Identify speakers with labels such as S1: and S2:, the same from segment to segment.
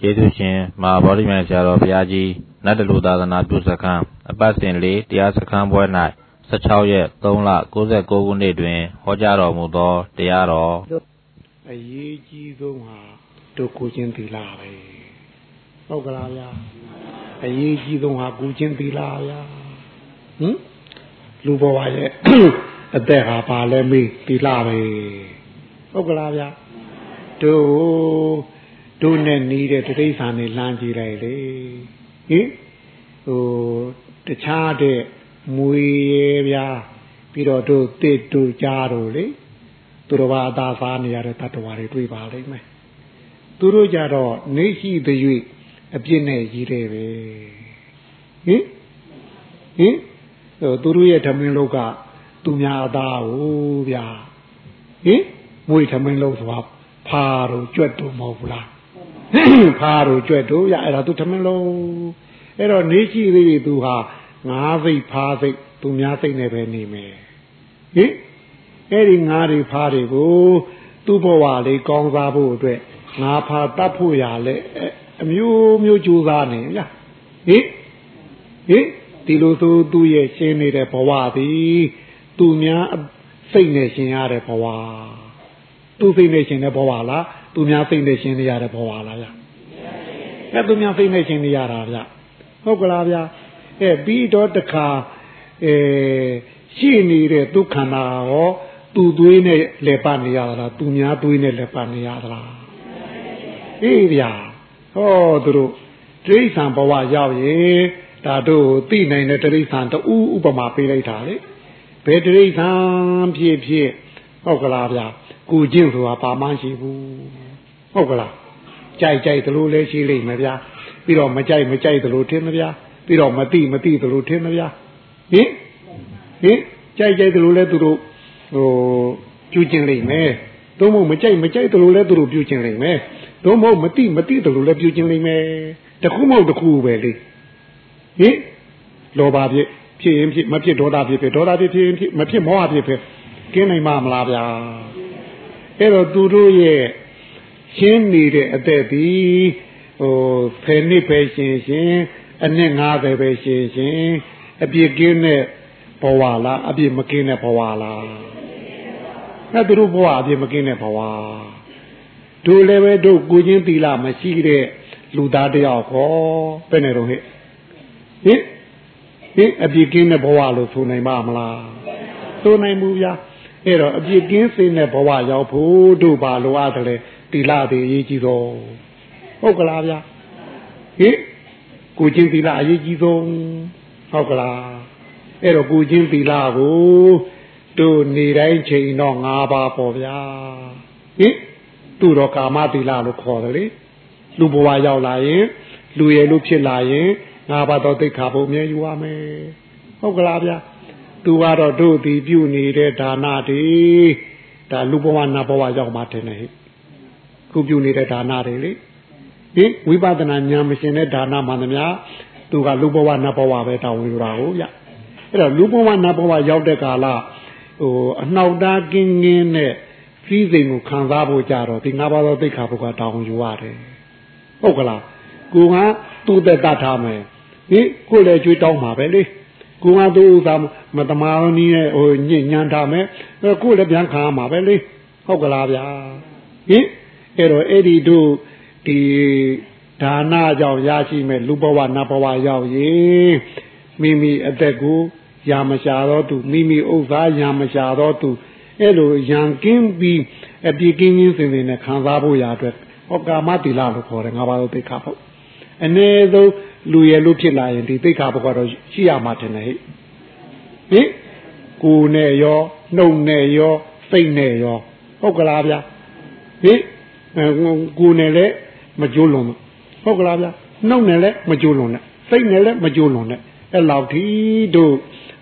S1: ကျေးဇူးရှင်မဟာဗောဓိမြိုင်ဆရာတော်ဘုရားကြီးနတ်တလူသာသနာပြုစခန်းအပတ်စဉ်လေးတရားစခန်းပွဲ၌16ရက်3လ69ခုနှစ်တွင်ဟောကြားတော်မူသောတရားတော်
S2: အရေးကြီးဆုံးဟာဒုက္ခချင်းသီလပဲဟုတ်ကလားဗျာအရေးကြီးဆုံးဟာကုချင်းသီလဗျာဟင်လူဘဝရဲ့အသက်ဟာပါလဲမေးသီလပဲဟုတ်ကလားဗျာတို့ တို့နဲ့နီးတဲ့တိဋ္ဌာန်နဲ့လမ်းကြည့်လိုက်လေဟင်ဟိုတခြားတဲ့မွေရဲဗျာပြီးတော့တို့တစ်တို့ကြားတို့လေသူတော်ဘာအသာစားနေရတဲ့တ attva တွေတွေ့ပါလိမ့်မယ်သူတို့ကြတော့နေရှိသည်၍အပြစ်နဲ့ကြီးတယ်ပဲဟင်ဟင်သူတို့ရဲ့ဓမင်းလောကသူများအသားကိုဗျာဟင်မွေဓမင်းလောဆိုတာဖာတို့ကြွက်တို့မဟုတ်ဘူးလား ဖာတို့ကြွက်တို့ရအဲ့ဒါသူဓမင်းလောအဲ့တော့နေရှိသေးသူဟာငါးစိတ်ဖားစိတ်သူများစိတ်နဲ့ပဲနေမယ်ဟင်အဲ့ဒီငါးတွေဖားတွေကို သူ့ဘဝလေးကောင်းစားဖို့အတွက်ငါဖာတတ်ဖို့ရလဲအမျိုးမျိုးကြိုးစားနေဗျာဟင်ဟင်ဒီလိုဆိုသူ့ရဲ့ရှင်းနေတဲ့ဘဝသည်သူများစိတ်နဲ့ရှင်ရတဲ့ဘဝ သူစိတ်နဲ့ရှင်တဲ့ဘဝလားသူများစိတ်နဲ့ရှင်နေရတဲ့ဘဝလားဗျအဲသူများစိတ်နဲ့ရှင်နေရတာဗျဟုတ်ကလားဗျအဲပြီးတော့တခါအဲရှိနေတဲ့ဒုက္ခနာရောသူသွေးနဲ့လက်ပတ်နေရသလားသူများသွေးနဲ့လက်ပတ်နေရသလားအေးဗျာဟောသူတို့တိဋ္ဌံဘဝရောက်ရင်ဒါတို့သိနိုင်တဲ့တိဋ္ဌံတူဥပမာပေးလိုက်တာလေဘယ်တိဋ္ဌံဖြစ်ဖြစ် ဟုတ်ကလားဗျာကိုကျင့်ဆိုတာပါမရှိဘူးဟုတ်ကလားကြိုက်ကြိုက်သလိုလဲရှိလိမ့်မယ်ဗျာပြီးတော့မကြိုက်မကြိုက်သလိုထင်မဗျာပြီးတော့မတိမတိသလိုထင်မဗျာဟင်ဟင်ကြိုက်ကြိုက်သလိုလဲသူတို့ဟိုပြုကျင့်လိမ့်မယ်သို့မဟုတ်မကြိုက်မကြိုက်သလိုလဲသူတို့ပြုကျင့်လိမ့်မယ်သို့မဟုတ်မတိမတိသလိုလဲပြုကျင့်လိမ့်မယ်တခုမဟုတ်တခုပဲလေဟင်လောဘဖြစ်ဖြစ်ရင်ဖြစ်မဖြစ်ဒေါသဖြစ်ဖြစ်ဒေါသဖြစ်ဖြစ်ရင်ဖြစ်မဖြစ်မောဟဖြစ်ဖြစ် ကင်းနိုင်မှာမလားဗျာအဲ့တော့သူတို့ရဲ့ရှင်းနေတဲ့အသက်ဒီဟိုဖယ်နှစ်ပဲရှင်ရှင်အနှစ်90ပဲရှင်ရှင်အပြစ်ကင်းတဲ့ဘဝလားအပြစ်မကင်းတဲ့ဘဝလားအဲ့သူတို့ဘဝအပြစ်မကင်းတဲ့ဘဝတို့လည်းပဲတို့ကိုချင်းသီလမရှိတဲ့လူသားတယောက်ခေါ်ပဲနေတော့ဟဲ့ဟင်ဟင်အပြစ်ကင်းတဲ့ဘဝလို့ဆိုနိုင်ပါမလားဆိုနိုင်ဘူးဗျာ အဲ့တော့အပြစ်ကင်းစင်တဲ့ဘဝရောက်ဖို့တို့ဘာလိုအပ်တယ်တိလတွေအရေးကြီးတော့ဟုတ်ကလားဗျာဟင်ကိုချင်းတိလအရေးကြီးဆုံးဟုတ်ကလားအဲ့တော့ကိုချင်းတိလကိုတို့နေတိုင်းချိန်တော့၅ပါးပေါ့ဗျာဟင်သူ့တော့ကာမတိလလို့ခေါ်တယ်လေလူဘဝရောက်လာရင်လူရည်လို့ဖြစ်လာရင်ငါဘာတော့သိခါဖို့မြဲယူရမယ်ဟုတ်ကလားဗျာ သူကတော့တို့ဒီပြုနေတဲ့ဒါနတွေဒါလူဘဝနတ်ဘဝရောက်မှထင်တယ်ဟဲ့ခုပြုနေတဲ့ဒါနတွေလေဟင်ဝိပဿနာဉာဏ်မရှင်တဲ့ဒါနမှန်သမျှသူကလူဘဝနတ်ဘဝပဲတောင်းယူတာကိုဗျအဲ့တော့လူဘဝနတ်ဘဝရောက်တဲ့ကာလဟိုအနှောက်တားကင်းကင်းနဲ့စီးစိမ်ကိုခံစားဖို့ကြတော့ဒီငါးပါးသောသိက္ခာပုဂ္ဂတောင်းယူရတယ်ဟုတ်ကလားကိုကသူ့သက်တတ်ထားမယ်ဟင်ကိုလည်းကြွေးတောင်းမှာပဲလေ ကိုကသူ့ဥစ္စာမတမာနည်းနဲ့ဟိုညဉ့်ညမ်းထားမယ်ကိုလည်းပြန်ခံရမှာပဲလေဟုတ်ကလားဗျာဟင်အဲ့တော့အဲ့ဒီတို့ဒီဒါနကြောင့်ရရှိမဲ့လူဘဝနတ်ဘဝရောက်ရင်မိမိအသက်ကိုရာမရှာတော့သူမိမိဥစ္စာရာမရှာတော့သူအဲ့လိုရန်ကင်းပြီးအပြည့်ကင်းကင်းစင်စင်နဲ့ခံစားဖို့ရအတွက်ဟောကာမတိလလို့ခေါ်တယ်ငါဘာလို့သိခါဖို့အ ਨੇ ဆုံး လူရလို့ဖြစ်လာရင်ဒီသိခါဘုကတော့ရှိရမှာတယ်ဟဲ့ဟင်ကိုယ်နဲ့ရောနှုတ်နဲ့ရောစိတ်နဲ့ရောဟုတ်ကလားဗျာဟင်ကိုယ်နဲ့လည်းမကြိုးလွန်ဟုတ်ကလားဗျာနှုတ်နဲ့လည်းမကြိုးလွန်နဲ့စိတ်နဲ့လည်းမကြိုးလွန်နဲ့အဲ့လောက်ဒီတို့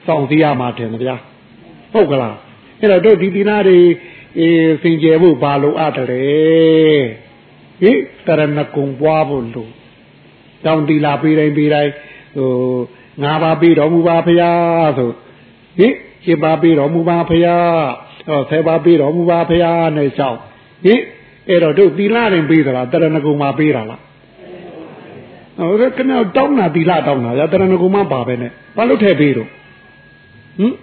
S2: စောင့်သိရမှာတယ်ဗျာဟုတ်ကလားအဲ့တော့တို့ဒီဒီနာတွေအေးစင်ကြယ်ဖို့ဘာလို့အပ်တယ်ဟိတရဏကုံပွားဖို့လို့ တောင်းတီလာပေးတိုင်းပေးတိုင်းဟိုငါးပါးပေးတော်မူပါဖရာဆိုဟိရှင်းပါပေးတော်မူပါဖရာဟောဆယ်ပါပေးတော်မူပါဖရာနဲ့ရှောက်ဟိအဲ့တော့တို့သီလရင်ပေးသလားတရဏဂုံမှာပေးတာလားဟိုခဏတောင်းတာသီလတောင်းတာဗျာတရဏဂုံမပါပဲနဲ့ဘာလို့ထည့်ပေးတော့ဟင်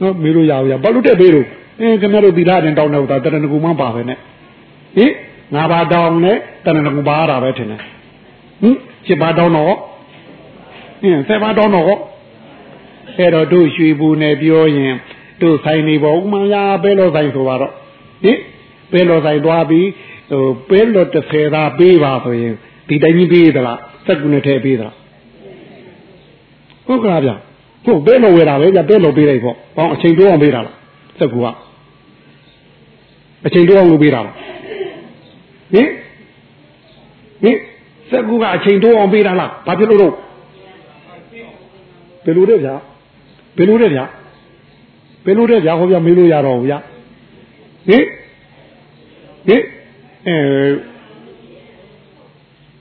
S2: နော်မေးလို့ရဘူးဗျာဘာလို့ထည့်ပေးတော့အင်းခင်ဗျားတို့သီလတင်တောင်းတော့တရဏဂုံမပါပဲနဲ့ဟင်ငါးပါးတောင်းနဲ့တရဏဂုံပါရတာပဲထင်တယ် ဟင်ရှစ်ပါးတောင်းတော့အင်းဆယ်ပါးတောင်းတော့အဲ့တော့တို့ရွှေဘူးနဲ့ပြောရင်တို့ဆိုင်နေပေါ့ဥမာရပဲလို့ဆိုင်ဆိုပါတော့ဟင်ပဲလို့ဆိုင်သွားပြီးဟိုပဲလို့တစ်ဆယ်သာပေးပါဆိုရင်ဒီတိုင်းကြီးပေးသလားစက်ကူနဲ့ထည့်ပေးသလားဟုတ်ကလားဗျဟုတ်ပဲလို့ဝယ်တာပဲဗျပဲလို့ပေးလိုက်ပေါ့ဟောအချိန်တိုးအောင်ပေးတာလားစက်ကူကအချိန်တိုးအောင်လုပ်ပေးတာလားဟင်ဟင် စက်ကူကအချိန်တိုးအောင်ပေးတာလားဘာဖြစ်လို့တော့ဘယ်လိုလဲဗျာဘယ်လိုလဲဗျာဘယ်လိုလဲဗျာဟောဗျာမေးလို့ရတော့ဗျာဟင်ဟင်အဲ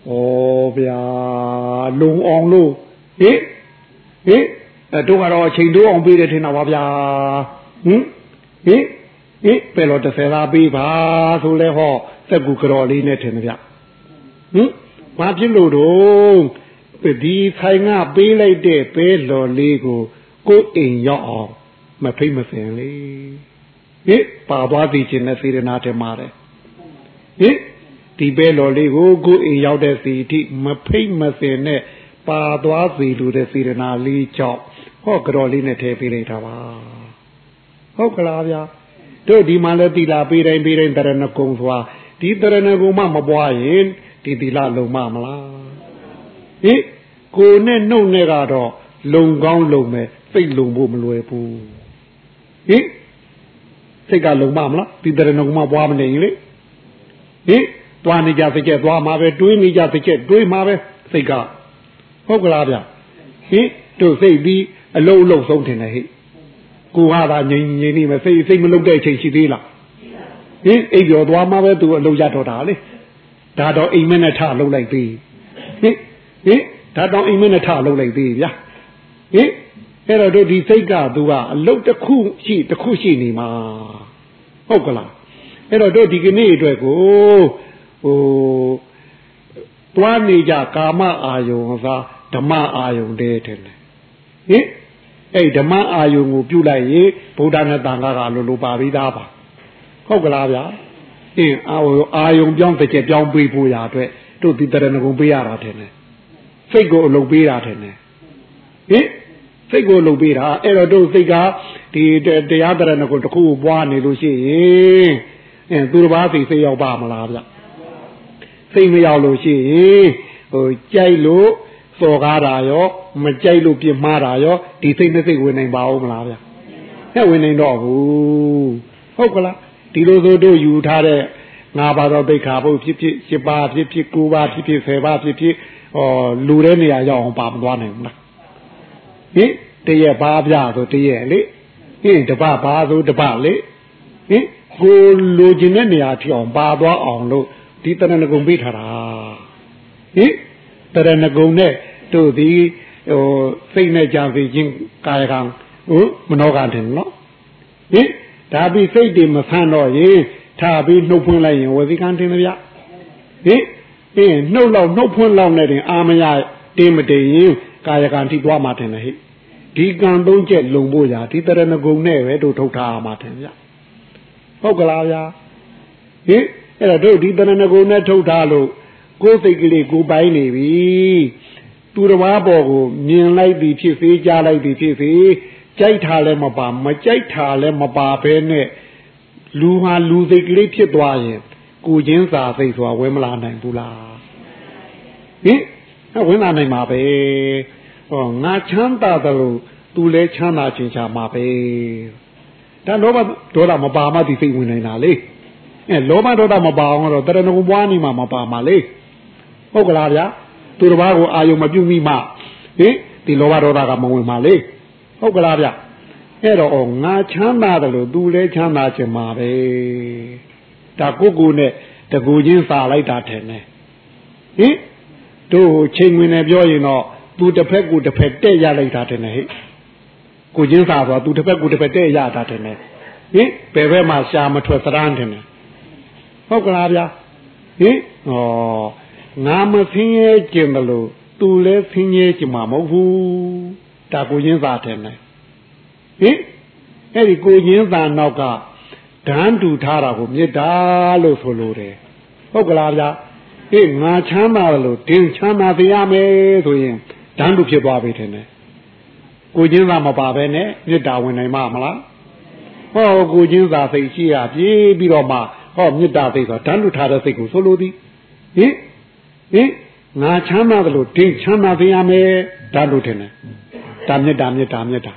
S2: ဩဗျာလုံအောင်လို့ဟင်ဟင်အဲတို့ကတော့အချိန်တိုးအောင်ပေးတယ်ထင်တာပါဗျာဟင်ဟင်ဟင်ပဲလို့30သာပေးပါဆိုလဲဟောစက်ကူကြော်လေးနဲ့ထင်တယ်ဗျဟင် ဘာဖြစ်လို့တော့ဒီဆိုင်ကပေးလိုက်တဲ့ပဲလော်လေးကိုကိုယ်အိမ်ရောက်အောင်မဖိတ်မစင်လေဟင်ပါသွားသိခြင်းနဲ့စေရနာတယ်မှာတယ်ဟင်ဒီပဲလော်လေးကိုကိုယ်အိမ်ရောက်တဲ့စီအထိမဖိတ်မစင်နဲ့ပါသွားစီလူတဲ့စေရနာလေးကြောင့်ဟောကြော်လေးနဲ့ထည့်ပေးလိုက်တာပါဟုတ်ကလားဗျာတို့ဒီမှာလဲတီလာပေးတိုင်းပေးတိုင်းတရဏဂုံဆိုတာဒီတရဏဂုံမှမပွားရင် ဒီတီလာလုံမမလားဟင်ကိုနဲ့နှုတ်နဲ့ကတော့လုံကောင်းလုံမယ်စိတ်လုံဖို့မလွယ်ဘူးဟင်စိတ်ကလုံမမလားဒီတရဏဂုံမှပွားမနေရင်လေဟင်သွားနေကြစိတ်ကျက်သွားမှာပဲတွေးနေကြစိတ်ကျက်တွေးမှာပဲစိတ်ကဟုတ်ကလားဗျဟင်တို့စိတ်ပြီးအလုံးအလုံးဆုံးတင်တယ်ဟိကိုကသာငြိမ်ငြိမ်နေမယ်စိတ်စိတ်မလုံတဲ့အချိန်ရှိသေးလားဟင်အိပ်ကျော်သွားမှာပဲသူအလုံးရတော့တာလေ ဒါတော့အိမ်မက်နဲ့ထလုံးလိုက်ပြီဟင်ဟင်ဒါတော့အိမ်မက်နဲ့ထလုံးလိုက်ပြီဗျာဟင်အဲ့တော့တို့ဒီစိတ်ကသူကအလုတ်တစ်ခုရှိတစ်ခုရှိနေမှာဟုတ်ကလားအဲ့တော့တို့ဒီကနေ့အတွက်ကိုဟိုတွားနေကြကာမအာယုံသာဓမ္မအာယုံတည်းတယ်ဟင်အဲ့ဓမ္မအာယုံကိုပြုလိုက်ရင်ဗုဒ္ဓနဲ့တန်ခါကလိုလိုပါပြီးသားပါဟုတ်ကလားဗျာ အင်းအာယုံအာယုံပြောင်းတစ်ချက်ပြောင်းပေးဖို့ရအတွက်တို့ဒီတရဏဂုံပေးရတာတယ်စိတ်ကိုအလုပ်ပေးတာတယ်ဟင်စိတ်ကိုလုပ်ပေးတာအဲ့တော့တို့စိတ်ကဒီတရားတရဏဂုံတစ်ခုကိုပွားနေလို့ရှိရင်အဲသူတစ်ပါးစိတ်စိတ်ရောက်ပါမလားဗျစိတ်မရောက်လို့ရှိရင်ဟိုကြိုက်လို့စော်ကားတာရောမကြိုက်လို့ပြင်းမှားတာရောဒီစိတ်နဲ့စိတ်ဝင်နိုင်ပါဦးမလားဗျဟဲ့ဝင်နိုင်တော့ဘူးဟုတ်ကလား ဒီလိုဆိုတို့ယူထားတဲ့ငါးပါးတော့ဒိဋ္ဌာဘုဖြစ်ဖြစ်၈ပါးဖြစ်ဖြစ်၉ပါးဖြစ်ဖြစ်၁၀ပါးဖြစ်ဖြစ်ဟောလူတဲ့နေရာရောက်အောင်ပါမသွားနိုင်ဘူးလားဟင်တရက်ပါးပြဆိုတရက်လေဟင်တပပါဆိုတပလေဟင်ကိုလိုချင်တဲ့နေရာထိအောင်ပါသွားအောင်လို့ဒီတရဏဂုံပေးထားတာဟင်တရဏဂုံနဲ့တို့ဒီဟိုစိတ်နဲ့ကြံစီခြင်းကာယကံဟိုမနောကတယ်နော်ဟင် ဒါပြီးစိတ်တွေမဆန်းတော့ရင်ထားပြီးနှုတ်ဖွင့်လိုက်ရင်ဝစီကံတင်ဗျဟင်အင်းနှုတ်လောက်နှုတ်ဖွင့်လောက်နဲ့တင်အာမရတင်းမတင်ရင်ကာယကံထိသွားမှတင်တယ်ဟိဒီကံသုံးချက်လုံဖို့ရာဒီတရဏဂုံနဲ့ပဲတို့ထုတ်ထားမှတင်ဗျဟုတ်ကလားဗျာဟင်အဲ့တော့တို့ဒီတဏ္ဍကုံနဲ့ထုတ်ထားလို့ကိုယ်စိတ်ကလေးကိုပိုင်းနေပြီသူတစ်ပါးပေါ်ကိုမြင်လိုက်ပြီဖြစ်စေကြားလိုက်ပြီဖြစ်စေ ကြိုက်တာလည်းမပါမကြိုက်တာလည်းမပါဘဲနဲ့လူဟာလူစိတ်ကလေးဖြစ်သွားရင်ကိုချင်းစာစိတ်ဆိုတာဝဲမလာနိုင်ဘူးလားဟင်ဝင်လာနိုင်မှာပဲဟောငါချမ်းသာတယ်လို့သူလည်းချမ်းသာခြင်းချာမှာပဲဒါလောဘဒေါသမပါမှဒီစိတ်ဝင်နိုင်တာလေအဲလောဘဒေါသမပါအောင်တော့တရဏဂုံပွားနေမှာမပါမှာလေဟုတ်ကလားဗျာသူတစ်ပါးကိုအာယုံမပြုတ်မိမှဟင်ဒီလောဘဒေါသကမဝင်ပါလေ ဟုတ်ကလားဗျအဲ့တော့ငါချမ်းသာတယ်လို့သူလည်းချမ်းသာခြင်းမှာပဲဒါကိုကိုနဲ့တကူချင်းစာလိုက်တာထင်တယ်ဟင်တို့ချိန်ဝင်နေပြောရင်တော့သူတစ်ဖက်ကိုတစ်ဖက်တဲ့ရလိုက်တာထင်တယ်ဟဲ့ကိုချင်းစာဆိုသူတစ်ဖက်ကိုတစ်ဖက်တဲ့ရတာထင်တယ်ဟင်ဘယ်ဘက်မှာရှာမထွက်သရမ်းထင်တယ်ဟုတ်ကလားဗျာဟင်ဩငါမဆင်းရဲကျင်တယ်လို့သူလည်းဆင်းရဲကျင်မှာမဟုတ်ဘူး ဒါကိုရင်းသာတယ်နဲ့ဟင်အဲ့ဒီကိုရင်းသာနောက်ကဓာန်တူထားတာကိုမေတ္တာလို့ဆိုလိုတယ်ဟုတ်ကလားဗျာအေးငါချမ်းသာလို့တင်းချမ်းသာပြရမယ်ဆိုရင်ဓာန်တူဖြစ်သွားပြီထင်တယ်ကိုချင်းသာမပါပဲနဲ့မေတ္တာဝင်နိုင်မှာမလားဟောကိုချင်းသာစိတ်ရှိရပြေးပြီးတော့မှဟောမေတ္တာစိတ်ဆိုဓာန်တူထားတဲ့စိတ်ကိုဆိုလိုသည်ဟင်ဟင်ငါချမ်းသာတယ်လို့တင်းချမ်းသာပြရမယ်ဓာန်တူထင်တယ် ဒါမေတ္တာမေတ္တာမေတ္တာ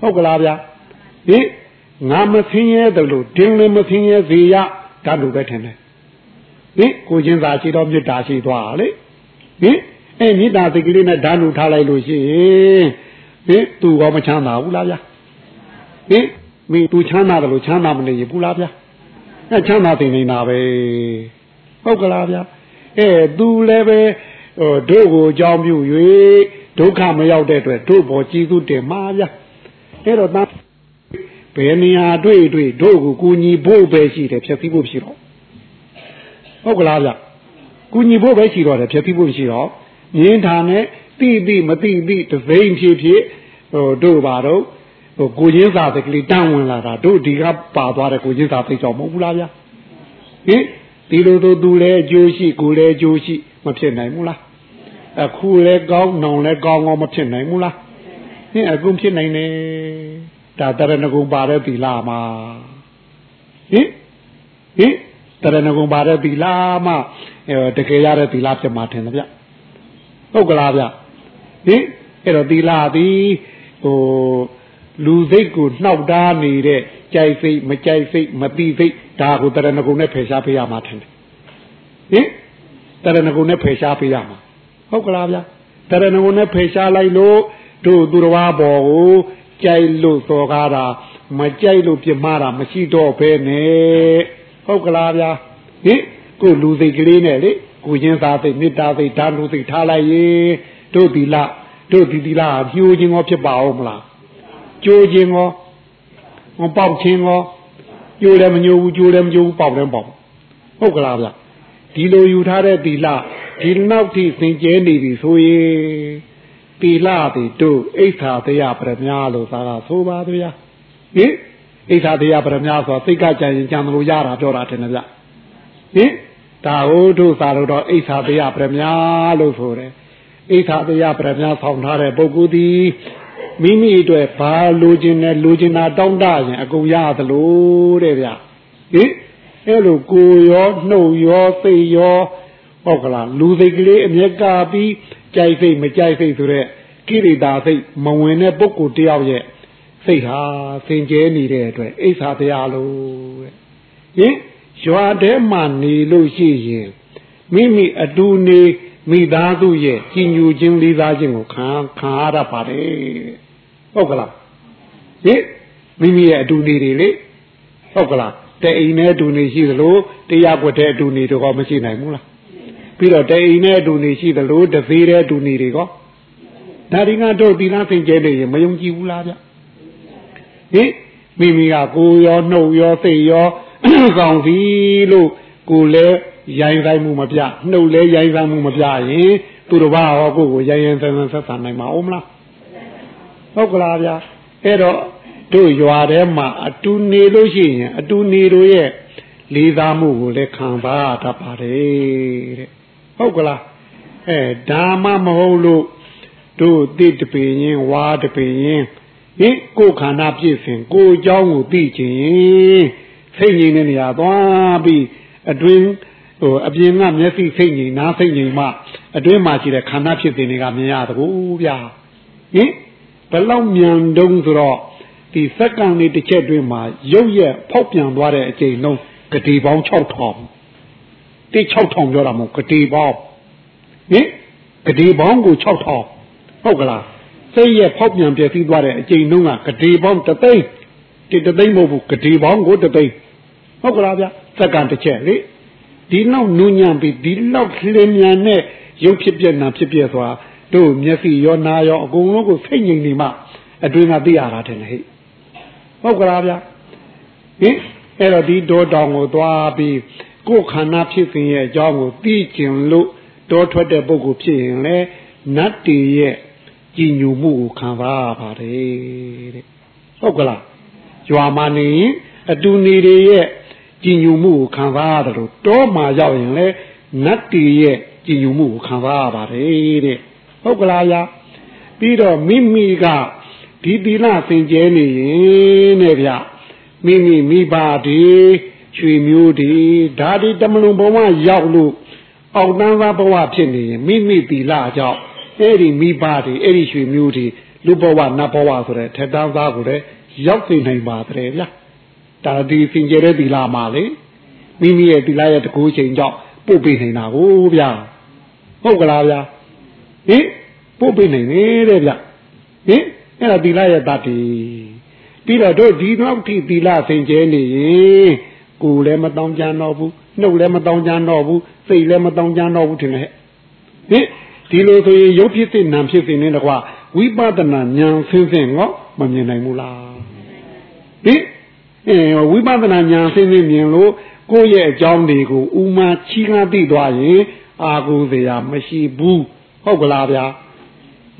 S2: ဟုတ်ကလားဗျာဟင်ငါမဆင်းရဲတယ်လို့တင်းလည်းမဆင်းရဲစေရဓာတ်လိုပဲထင်တယ်ဟင်ကိုချင်းသာရှိတော့မေတ္တာရှိသွားလေဟင်အဲမေတ္တာစိတ်ကလေးနဲ့ဓာတ်လိုထားလိုက်လို့ရှိရင်ဟင်သူရောမချမ်းသာဘူးလားဗျာဟင်မင်းသူချမ်းသာတယ်လို့ချမ်းသာမနေဘူးလားဗျာအဲချမ်းသာသိနေတာပဲဟုတ်ကလားဗျာအဲသူလည်းပဲဟိုတို့ကိုအကြောင်းပြု၍ ဒုက္ခမရောက်တဲ့အတွက်တို့ဘောကြည်သူတင်မှာဗျာအဲ့တော့ဘယ်နေရာတွေ့တွေ့တို့ကိုကူညီဖို့ပဲရှိတယ်ဖြည့်ဆည်းဖို့ရှိတော့ဟုတ်ကလားဗျကူညီဖို့ပဲရှိတော့တယ်ဖြည့်ဆည်းဖို့ရှိတော့မြင်းထာနဲ့တိတိမတိတိတသိမ့်ဖြစ်ဖြစ်ဟိုတို့ပါတော့ဟိုကိုချင်းစာတကလေးတန်းဝင်လာတာတို့ဒီကပါသွားတဲ့ကိုချင်းစာသိကြောင်မဟုတ်ဘူးလားဗျဟင်ဒီလိုတို့သူလည်းအကျိုးရှိကိုလည်းအကျိုးရှိမဖြစ်နိုင်ဘူးလား အခုလည်းကောင်းနောင်လည်းကောင်းကောင်းမဖြစ်နိုင်ဘူးလားဟင်အခုဖြစ်နိုင်တယ်ဒါတရဏဂုံပါတဲ့သီလမှာဟင်ဟင်တရဏဂုံပါတဲ့သီလမှာတကယ်ရတဲ့သီလဖြစ်မှာထင်တယ်ဗျဟုတ်ကလားဗျဟင်အဲ့တော့သီလသည်ဟိုလူစိတ်ကိုနှောက်တားနေတဲ့ကြိုက်စိတ်မကြိုက်စိတ်မတိစိတ်ဒါကိုတရဏဂုံနဲ့ဖယ်ရှားပေးရမှာထင်တယ်ဟင်တရဏဂုံနဲ့ဖယ်ရှားပေးရမှာ ဟုတ်ကလားဗျတရဏဂုံနဲ့ဖယ်ရှားလိုက်လို့တို့သူတော်ဘာပေါ်ကိုကြိုက်လို့စော်ကားတာမကြိုက်လို့ပြမတာမရှိတော့ဘဲနဲ့ဟုတ်ကလားဗျာဟင်ကိုလူစိတ်ကလေးနဲ့လေကိုချင်းသားစိတ်မေတ္တာစိတ်ဓာလူစိတ်ထားလိုက်ရင်တို့ဒီလတို့ဒီဒီလညှိုးခြင်းရောဖြစ်ပါအောင်မလားကြိုးခြင်းရောဟောပေါက်ခြင်းရောကြိုးလည်းမညှိုးဘူးကြိုးလည်းမကြိုးဘူးပေါက်လည်းပေါက်ဟုတ်ကလားဗျဒီလိုယူထားတဲ့ဒီလ ဒီနောက်ထိသင်ကျဲနေပြီဆိုရင်တီလာတိတို့အိဋ္ဌာတရားပရမညာလို့သာကဆိုပါဗျာဟင်အိဋ္ဌာတရားပရမညာဆိုသိက္ခာကြံရင်ကြံလို့ရတာပြောတာတင်တယ်ဗျဟင်ဒါဟုတ်တို့သာလို့တော့အိဋ္ဌာတရားပရမညာလို့ဆိုတယ်အိဋ္ဌာတရားပရမညာဆောင်ထားတဲ့ပုဂ္ဂိုလ်ဒီမိမိအတွက်ဘာလိုချင်တယ်လိုချင်တာတောင်းတရင်အကုန်ရသလိုတဲ့ဗျဟင်အဲ့လိုကိုရောနှုတ်ရောသိရော ဟုတ်ကလားလူစိတ်ကလေးအမျက်ကပြီးကြိုက်စိတ်မကြိုက်စိတ်ဆိုတဲ့ကိရိတာစိတ်မဝင်တဲ့ပုဂ္ဂိုလ်တယောက်ရဲ့စိတ်ဟာစင်ကြဲနေတဲ့အတွက်အိဆာတရားလို့တဲ့ဟင်ရွာထဲမှာနေလို့ရှိရင်မိမိအတူနေမိသားစုရဲ့ကြီးညူခြင်းလေးစားခြင်းကိုခံခံရတာပါတယ်ဟုတ်ကလားဟင်မိမိရဲ့အတူနေတွေလေဟုတ်ကလားတဲ့အိမ်နဲ့အတူနေရှိသလိုတရားကွက်တဲ့အတူနေတော့မရှိနိုင်ဘူးလား ပြီးတော့တအိမ်နဲ့အတူနေရှိသလိုတသေးတဲ့အတူနေတွေကောဒါဒီကတော့သီလသင်ကျဲနေရင်မယုံကြည်ဘူးလားဗျဟိမိမိကကိုရောနှုတ်ရောစိတ်ရောကောင်းပြီလို့ကိုလည်းရိုင်းဆိုင်မှုမပြနှုတ်လည်းရိုင်းဆိုင်မှုမပြရင်သူတော်ဘာဟောကိုကိုရိုင်းရိုင်းဆန်းဆန်းဆက်ဆံနိုင်မှာအောင်မလားဟုတ်ကလားဗျအဲ့တော့တို့ရွာထဲမှာအတူနေလို့ရှိရင်အတူနေတို့ရဲ့လေးစားမှုကိုလည်းခံပါတတ်ပါတယ်တဲ့ ဟုတ်ကလားအဲဒါမှမဟုတ်လို့တို့တိတပင်ရင်ဝါတပင်ရင်ဟင်ကိုခန္ဓာပြည့်စင်ကိုเจ้าကိုသိခြင်းစိတ်ငြိမ်တဲ့နေရာသွားပြီးအတွင်းဟိုအပြင်ကမျက်စိစိတ်ငြိမ်နားစိတ်ငြိမ်မှအတွင်းမှာရှိတဲ့ခန္ဓာဖြစ်တဲ့တွေကမြင်ရတကူဗျာဟင်ဘယ်လောက်မြန်တုံးဆိုတော့ဒီစက္ကန့်လေးတစ်ချက်တွင်းမှာရုပ်ရက်ဖောက်ပြန်သွားတဲ့အချိန်လုံးဂတိပေါင်း6000 တိ6000ပြောတာမဟုတ်ဂတိပေါင်းဟင်ဂတိပေါင်းကို6000ဟုတ်ကလားစိတ်ရဲ့ဖောက်ပြန်ပြည့်စည်သွားတဲ့အချိန်လုံးကဂတိပေါင်းတသိန်းတိတသိန်းမဟုတ်ဘူးဂတိပေါင်းကိုတသိန်းဟုတ်ကလားဗျစက္ကန့်တစ်ချက်လေဒီနောက်နူးညံ့ပြီးဒီလောက်လင်းမြန်နဲ့ရုပ်ဖြစ်ပြနာဖြစ်ပြသွားတို့မျက်စိရောနားရောအကုန်လုံးကိုစိတ်ငြိမ်နေမှအတွင်းကသိရတာတယ်ဟဲ့ဟုတ်ကလားဗျဟင်အဲ့တော့ဒီတောတောင်ကိုသွားပြီး ကိုယ်ခန္ဓာဖြစ်စဉ်ရဲ့အကြောင်းကိုသိကျင်လို့ဒတောထွက်တဲ့ပုဂ္ဂိုလ်ဖြစ်ရင်လေနတ်တီရဲ့ကြည်ညိုမှုကိုခံစားရပါတယ်တဲ့ဟုတ်ကလားကြွာမနေရင်အတူနေတွေရဲ့ကြည်ညိုမှုကိုခံစားရတယ်လို့တောမှာရောက်ရင်လေနတ်တီရဲ့ကြည်ညိုမှုကိုခံစားရပါတယ်တဲ့ဟုတ်ကလားဗျာပြီးတော့မိမိကဒီသီလသင်ကျဲနေရင်တဲ့ဗျမိမိမိဘဒီ ရွှေမျိုးဒီဒါဒီတမလွန်ဘဝရောက်လို့အောက်တန်းသားဘဝဖြစ်နေရင်မိမိသီလကြောင့်အဲ့ဒီမိဘတွေအဲ့ဒီရွှေမျိုးတွေလူဘဝနတ်ဘဝဆိုတဲ့ထက်တန်းသားကိုလည်းရောက်သိနိုင်ပါတယ်ဗျာဒါဒီစင်ကြဲတဲ့သီလမှာလေမိမိရဲ့သီလရဲ့တကူချိန်ကြောင့်ပို့ပေးနေတာကိုဗျာဟုတ်ကလားဗျာဟင်ပို့ပေးနိုင်နေတဲ့ဗျဟင်အဲ့ဒါသီလရဲ့တတ်တီပြီးတော့တို့ဒီနောက်ထိသီလစင်ကြဲနေရင် ကိုယ်လည်းမတောင်းကြတော့ဘူးနှုတ်လည်းမတောင်းကြတော့ဘူးစိတ်လည်းမတောင်းကြတော့ဘူးထင်တယ်ဟင်ဒီလိုဆိုရင်ရုပ်ဖြစ်တဲ့နာမ်ဖြစ်တဲ့နဲ့တကွာဝိပဿနာဉာဏ်ဆင်းဆင်းငေါမမြင်နိုင်ဘူးလားဟင်အဲဝိပဿနာဉာဏ်ဆင်းဆင်းမြင်လို့ကိုယ့်ရဲ့အကြောင်းတွေကိုဥမာချီးကားသိသွားရင်အာကိုစရာမရှိဘူးဟုတ်ကလားဗျာ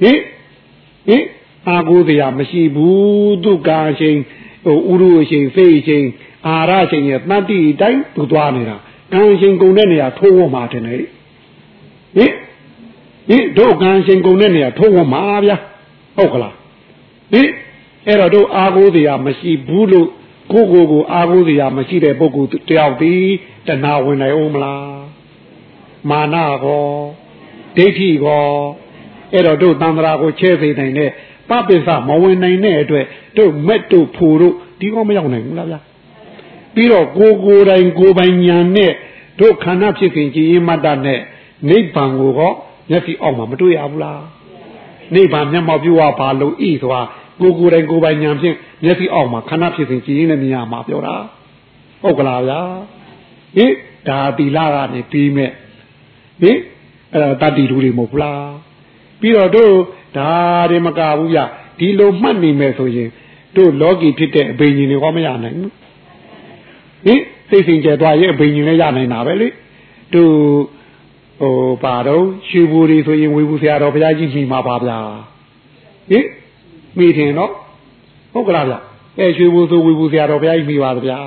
S2: ဟင်ဟင်အာကိုစရာမရှိဘူးသူကာရှိန်ဟိုဥရုရှိန်စိတ်ရှိန် အာရရှိန်ရဲ့တတ္တိတိုင်းသူသွားနေတာကံရှိန်ကုန်တဲ့နေရာထိုးဝမှာတယ်လေဟင်ဟင်တို့ကံရှင်ကုန်တဲ့နေရာထုံးဝမှာဗျာဟုတ်ကလားဟင်အဲ့တော့တို့အာကိုးစရာမရှိဘူးလို့ကိုကိုကိုအာကိုးစရာမရှိတဲ့ပုဂ္ဂိုလ်တယောက်ဒီတဏှာဝင်နိုင်အောင်မလားမာနကောဒိဋ္ဌိကောအဲ့တော့တို့သံဃာကိုချဲ့သိနိုင်တဲ့ပပိစမဝင်နိုင်တဲ့အတွက်တို့မက်တို့ဖူတို့ဒီကောမရောက်နိုင်ဘူးလားဗျာ ပြီးတော့ကိုကိုယ်တိုင်ကိုယ်ပိုင်ညာနဲ့တို့ခန္ဓာဖြစ်ခင်ကြည်ရင်မတ္တနဲ့နိဗ္ဗာန်ကိုဟောမျက်စိအောက်မှာမတွေ့ရဘူးလားနိဗ္ဗာန်မျက်မှောက်ပြုဝါဘာလို့ဤဆိုတာကိုကိုယ်တိုင်ကိုယ်ပိုင်ဉာဏ်ဖြင့်မျက်စိအောက်မှာခန္ဓာဖြစ်စဉ်ကြည်ရင်းနဲ့မြင်ရမှာပြောတာဟုတ်ကလားဗျာဟင်ဒါတီလာကနေပြီးမဲ့ဟင်အဲ့ဒါတတိတူတွေမဟုတ်ဘူးလားပြီးတော့တို့ဒါတွေမကဘူးဗျဒီလိုမှတ်နေမယ်ဆိုရင်တို့လောကီဖြစ်တဲ့အဘိညာဉ်တွေဟောမရနိုင်ဘူး ဟင်စိတ်စဉ်ကျသွားရဲ့အဘိညာဉ်လည်းရနိုင်တာပဲလေတို့ဟိုပါတော့ရွှေဘူတွေဆိုရင်ဝေဘူးဆရာတော်ဘုရားကြီးမိမှာပါဗျာဟင်မိထင်တော့ဟုတ်ကလားဗျအဲရွှေဘူဆိုဝေဘူးဆရာတော်ဘုရားကြီးမိပါဗျာ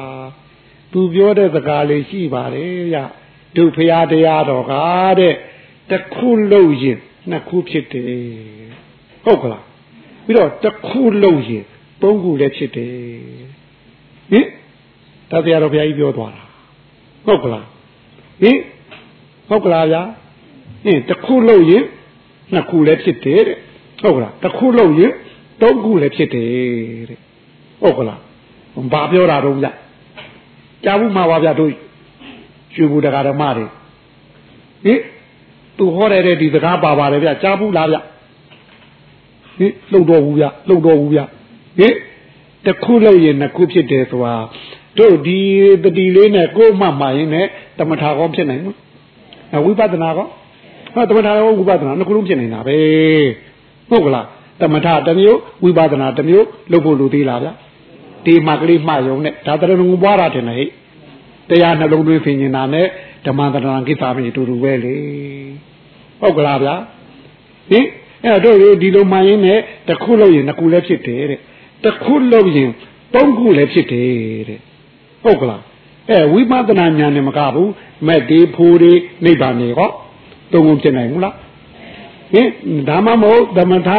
S2: သူပြောတဲ့စကားလေးရှိပါတယ်ဗျဒုဖရာတရားတော်ကတဲ့တစ်ခုလို့ရင်နှစ်ခုဖြစ်တယ်ဟုတ်ကလားပြီးတော့တစ်ခုလို့ရင်သုံးခုလည်းဖြစ်တယ်ဟင် ဒါဆရာတော်ဘုရားကြီးပြောသွားတာဟုတ်ကလားဟင်ဟုတ်ကလားဗျာအင်းတစ်ခုလုံးရင်နှစ်ခုလည်းဖြစ်တယ်တဲ့ဟုတ်ကလားတစ်ခုလုံးရင်သုံးခုလည်းဖြစ်တယ်တဲ့ဟုတ်ကလားဘာပြောတာတော့ဗျကြားဘူးမှာပါဗျတို့ရွှေဘူတကာဓမ္မတွေဟင်သူဟောတဲ့ဒီစကားပါပါတယ်ဗျကြားဘူးလားဗျဟင်လှုပ်တော်ဘူးဗျလှုပ်တော်ဘူးဗျဟင်တခုလို့ရင်နှစ်ခုဖြစ်တယ်ဆိုတာ တို့ဒီတတိလေးနဲ့ကိုယ်မှမှရင်နဲ့တမထာကောဖြစ်နိုင်ဘူးဝိပဿနာကောဟောတမထာရောဝိပဿနာနှစ်ခုလုံးဖြစ်နေတာပဲဟုတ်ကလားတမထာတစ်မျိုးဝိပဿနာတစ်မျိုးလုပ်ဖို့လိုသေးလားဗျဒီမှကလေးမှယုံနဲ့ဒါတရဏုံပွားတာတင်လေတရားနှလုံးသွင်းဆင်ញင်တာနဲ့ဓမ္မတရဏကိစ္စမကြီးတူတူပဲလေဟုတ်ကလားဗျဟင်အဲ့တော့တို့ဒီလိုမှရင်နဲ့တစ်ခုလို့ရင်နှစ်ခုလည်းဖြစ်တယ်တဲ့တစ်ခုလို့ရင်သုံးခုလည်းဖြစ်တယ်တဲ့ ဟုတ်ကလားအဲဝိပဿနာဉာဏ်နဲ့မကဘူးမဲ့ဒီဖိုးတွေနိဗ္ဗာန်တွေဟောတုံ့ကုန်ဖြစ်နိုင်ဘူးလားဟင်ဒါမှမဟုတ်သမထ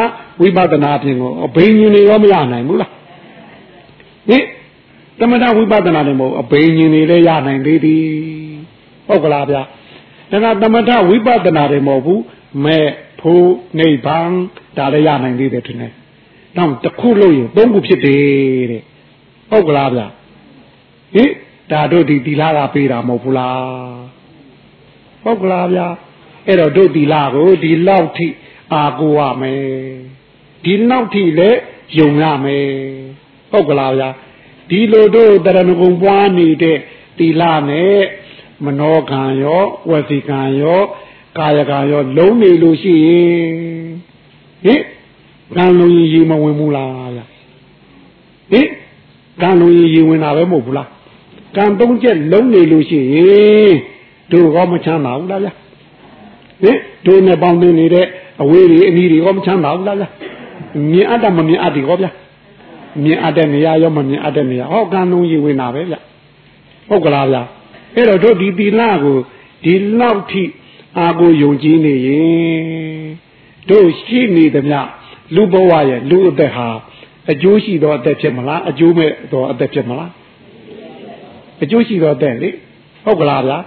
S2: ဝိပဿနာပြင်ကိုဘိညာဉ်တွေရောမရနိုင်ဘူးလားဟင်သမထဝိပဿနာတွေမဟုတ်အဘိညာဉ်တွေလည်းရနိုင်သေးသည်ဟုတ်ကလားဗျာဒါကသမထဝိပဿနာတွေမဟုတ်ဘူးမဲ့ဖိုးနိဗ္ဗာန်ဒါလည်းရနိုင်သေးတယ်ထင်တယ်တော့တခုလို့ရင်သုံးခုဖြစ်တယ်တဲ့ဟုတ်ကလားဗျာ ဟင်ဒါတို့ဒီတီလာကပေးတာမဟုတ်ဘူးလားဟုတ်ကလားဗျာအဲ့တော့တို့တီလာကိုဒီလောက်ထိအာကိုရမယ်ဒီလောက်ထိလည်းယုံရမယ်ဟုတ်ကလားဗျာဒီလိုတို့တရဏဂုံပွားနေတဲ့တီလာနဲ့မနောကံရောဝစီကံရောကာယကံရောလုံးနေလို့ရှိရင်ဟင်ကံလုံးရင်ရေမဝင်ဘူးလားဗျာဟင်ကံလုံးရင်ရေဝင်တာပဲမဟုတ်ဘူးလား ကံသုံးချက်လုံးနေလို့ရှိရင်တို့ကောမချမ်းသာဘူးလားဗျာဟဟင်တို့နဲ့ပေါင်းနေနေတဲ့အဝေးတွေအနီးတွေရောမချမ်းသာဘူးလားလားမြင်အပ်တာမမြင်အပ်ဒီဟောဗျာမြင်အပ်တဲ့နေရာရောမမြင်အပ်တဲ့နေရာဟောကံလုံးကြီးဝင်တာပဲဗျဟုတ်ကလားဗျာအဲ့တော့တို့ဒီသီလကိုဒီလောက်ထိအာကိုယုံကြည်နေရင်တို့ရှိနေသမျှလူဘဝရဲ့လူအသက်ဟာအကျိုးရှိသောအသက်ဖြစ်မလားအကျိုးမဲ့သောအသက်ဖြစ်မလား အကျိုးရှိသောအသက်လေဟုတ်ကလားဗျာ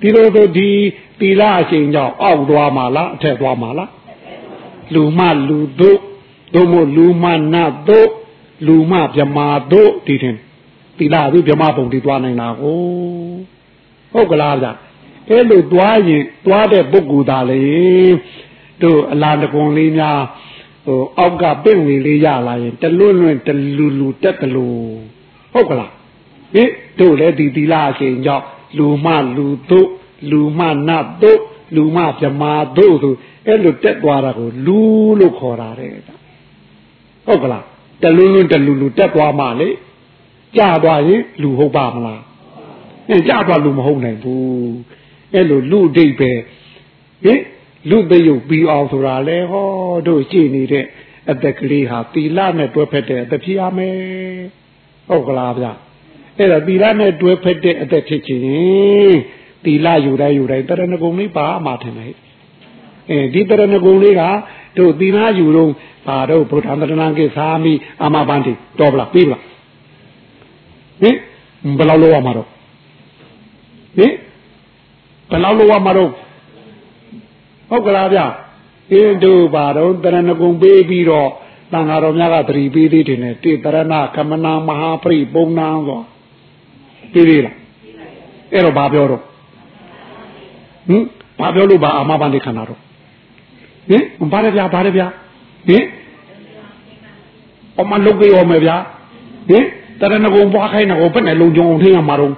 S2: ဒီလိုဆိုဒီသီလအချိန်ကြောင့်အောက်သွားမှာလားအထက်သွားမှာလားလူမလူတို့တို့မို့လူမနတ်တို့လူမမြမာတို့ဒီတင်သီလပြီးမြမာပုံဒီသွားနိုင်တာကိုဟုတ်ကလားဗျအဲ့လိုသွားရင်သွားတဲ့ပုဂ္ဂိုလ်သားလေတို့အလားတကွန်လေးများဟိုအောက်ကပင့်ဝင်လေးရလာရင်တလွတ်လွတ်တလူလူတက်တလူဟုတ်ကလား ဟင်တို့လည်းဒီသီလအချိန်ကြောင့်လူမလူတို့လူမနတ်တို့လူမမြမာတို့ဆိုအဲ့လိုတက်သွားတာကိုလူလို့ခေါ်တာတဲ့ဟုတ်ကလားတလူလူတလူလူတက်သွားမှလေကြာသွားရင်လူဟုတ်ပါမလားအဲကြာသွားလူမဟုတ်နိုင်ဘူးအဲ့လိုလူဒိတ်ပဲဟင်လူသိယုတ်ပြီးအောင်ဆိုတာလေဟောတို့ရှိနေတဲ့အသက်ကလေးဟာသီလနဲ့တွဲဖက်တဲ့အသက်ဖြစ်ရမယ်ဟုတ်ကလားဗျ အဲ့တော့သီလနဲ့တွဲဖက်တဲ့အသက်ဖြစ်ခြင်းသီလယူတိုင်းယူတိုင်းတရဏဂုံလေးပါမှထင်တယ်အဲဒီတရဏဂုံလေးကတို့သီလယူတော့ပါတော့ဗုဒ္ဓံတရဏံကိသာမိအာမဘန္တိတော်ဗလားပြီးဗလားဟင်ဘယ်လောက်လောက်ရမှာတော့ဟင်ဘယ်လောက်လောက်ရမှာတော့ဟုတ်ကလားဗျအင်းတို့ပါတော့တရဏဂုံပေးပြီးတော့တန်ဃာတော်များကသတိပေးသေးတယ်နဲ့တေတရဏကမနာမဟာပရိပုံနာဆို ပြီးပြီလားအဲ့တော့ဘာပြောတော့ဟင်ဘာပြောလို့ဘာအာမဘန္တိခန္ဓာတော့ဟင်ဘာလဲဗျာဘာလဲဗျာဟင်အမလုတ်ကြောမယ်ဗျာဟင်တရဏဂုံပွားခိုင်းတာကိုဘယ်နဲ့လုံကြုံအောင်ထင်းရမှာတော့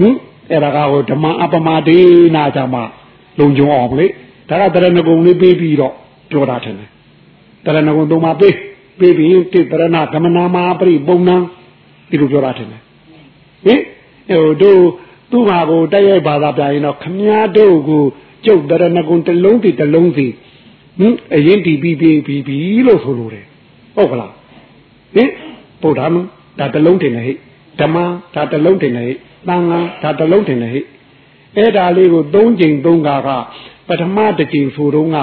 S2: ဟင်အဲ့ဒါကဟိုဓမ္မအပမဒေနာကြမှာလုံကြုံအောင်လေဒါကတရဏဂုံလေးပေးပြီးတော့ပြောတာထင်တယ်တရဏဂုံသုံးပါပေးပေးပြီးတိတရဏကမနာမပရိပုံနာဒီလိုပြောတာထင်တယ်ဟင် ဟိုတို့သူ့မှာကိုတိုက်ရိုက်ဘာသာပြရင်တော့ခမည်းတော်ကိုကျုပ်တရဏဂုံတစ်လုံးစီတစ်လုံးစီဟင်အရင်တီးပြီးပြီးပြီးပြီးလို့ဆိုလိုတယ်ဟုတ်ကလားဟင်ဗုဒ္ဓမဒါတစ်လုံးတင်တယ်ဟဲ့ဓမ္မဒါတစ်လုံးတင်တယ်ဟဲ့သံဃာဒါတစ်လုံးတင်တယ်ဟဲ့အဲ့ဒါလေးကို၃ချိန်၃ခါကပထမတစ်ချိန်ဆိုတော့က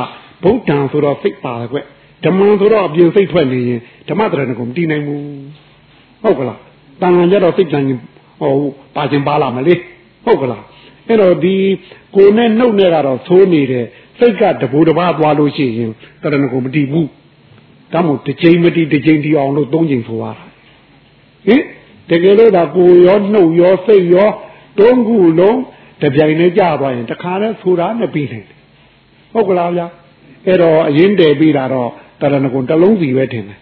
S2: ဗုဒ္ဓံဆိုတော့စိတ်ပါတယ်ကွဓမ္မဆိုတော့အပြင်စိတ်ထွက်နေရင်ဓမ္မတရဏကိုမတည်နိုင်ဘူးဟုတ်ကလားတန်ခါကြတော့စိတ်ကြံရင် ဟောပါခြင်းပါလာမလေးဟုတ်ကလားအဲ့တော့ဒီကိုနဲ့နှုတ်နဲ့ကတော့သိုးနေတယ်စိတ်ကတဘူတဘာသွားလို့ရှိရင်တရဏကိုမတည်ဘူးဒါမို့တစ်ချိန်မတည်တစ်ချိန်တည်အောင်လို့သုံးချိန်ဆိုရတာဟင်တကယ်လို့ဒါကိုရောနှုတ်ရောစိတ်ရောသုံးခုလုံးတပြိုင်နဲ့ကြာသွားရင်တခါနဲ့ဆိုတာနဲ့ပြီးတယ်ဟုတ်ကလားဗျာအဲ့တော့အရင်တည်ပြီးတာတော့တရဏဂုံတစ်လုံးစီပဲထင်တယ်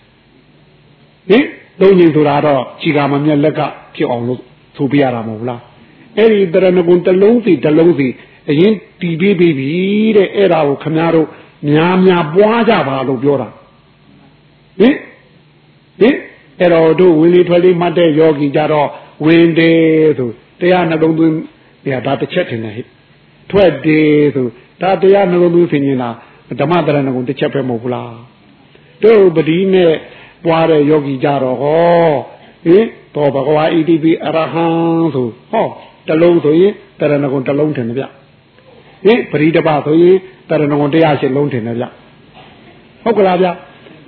S2: ဟင်သုံးချိန်ဆိုတာတော့ခြေကမမြက်လက်ကဖြစ်အောင်လို့ ဆိုပြရတာမဟုတ်လားအဲ့ဒီတရဏဂုံတစ်လုံးစီတစ်လုံးစီအရင်တီးပြီးပြီးပြီတဲ့အဲ့ဒါကိုခမည်းတော်များများပွားကြပါလို့ပြောတာဟင်ဟင်အဲ့တော့တို့ဝင်လေထွက်လေမှတ်တဲ့ယောဂီကြတော့ဝင်တယ်ဆိုတရားနှလုံးသွင်းတရားဒါတစ်ချက်ထင်တယ်ဟဲ့ထွက်တယ်ဆိုဒါတရားနှလုံးသွင်းဆင်ရင်လားဓမ္မတရဏဂုံတစ်ချက်ပဲမဟုတ်ဘူးလားတို့ပတိနဲ့ပွားတဲ့ယောဂီကြတော့ဟောဟင် တော်ဘဂဝါဣတိပိအရဟံဆိုဟောတလုံးဆိုရင်တရဏဂုံတလုံးထင်တယ်ဗျဟင်ပရိတပဆိုရင်တရဏဂုံတရားရှင်းလုံးထင်တယ်ဗျဟုတ်ကလားဗျ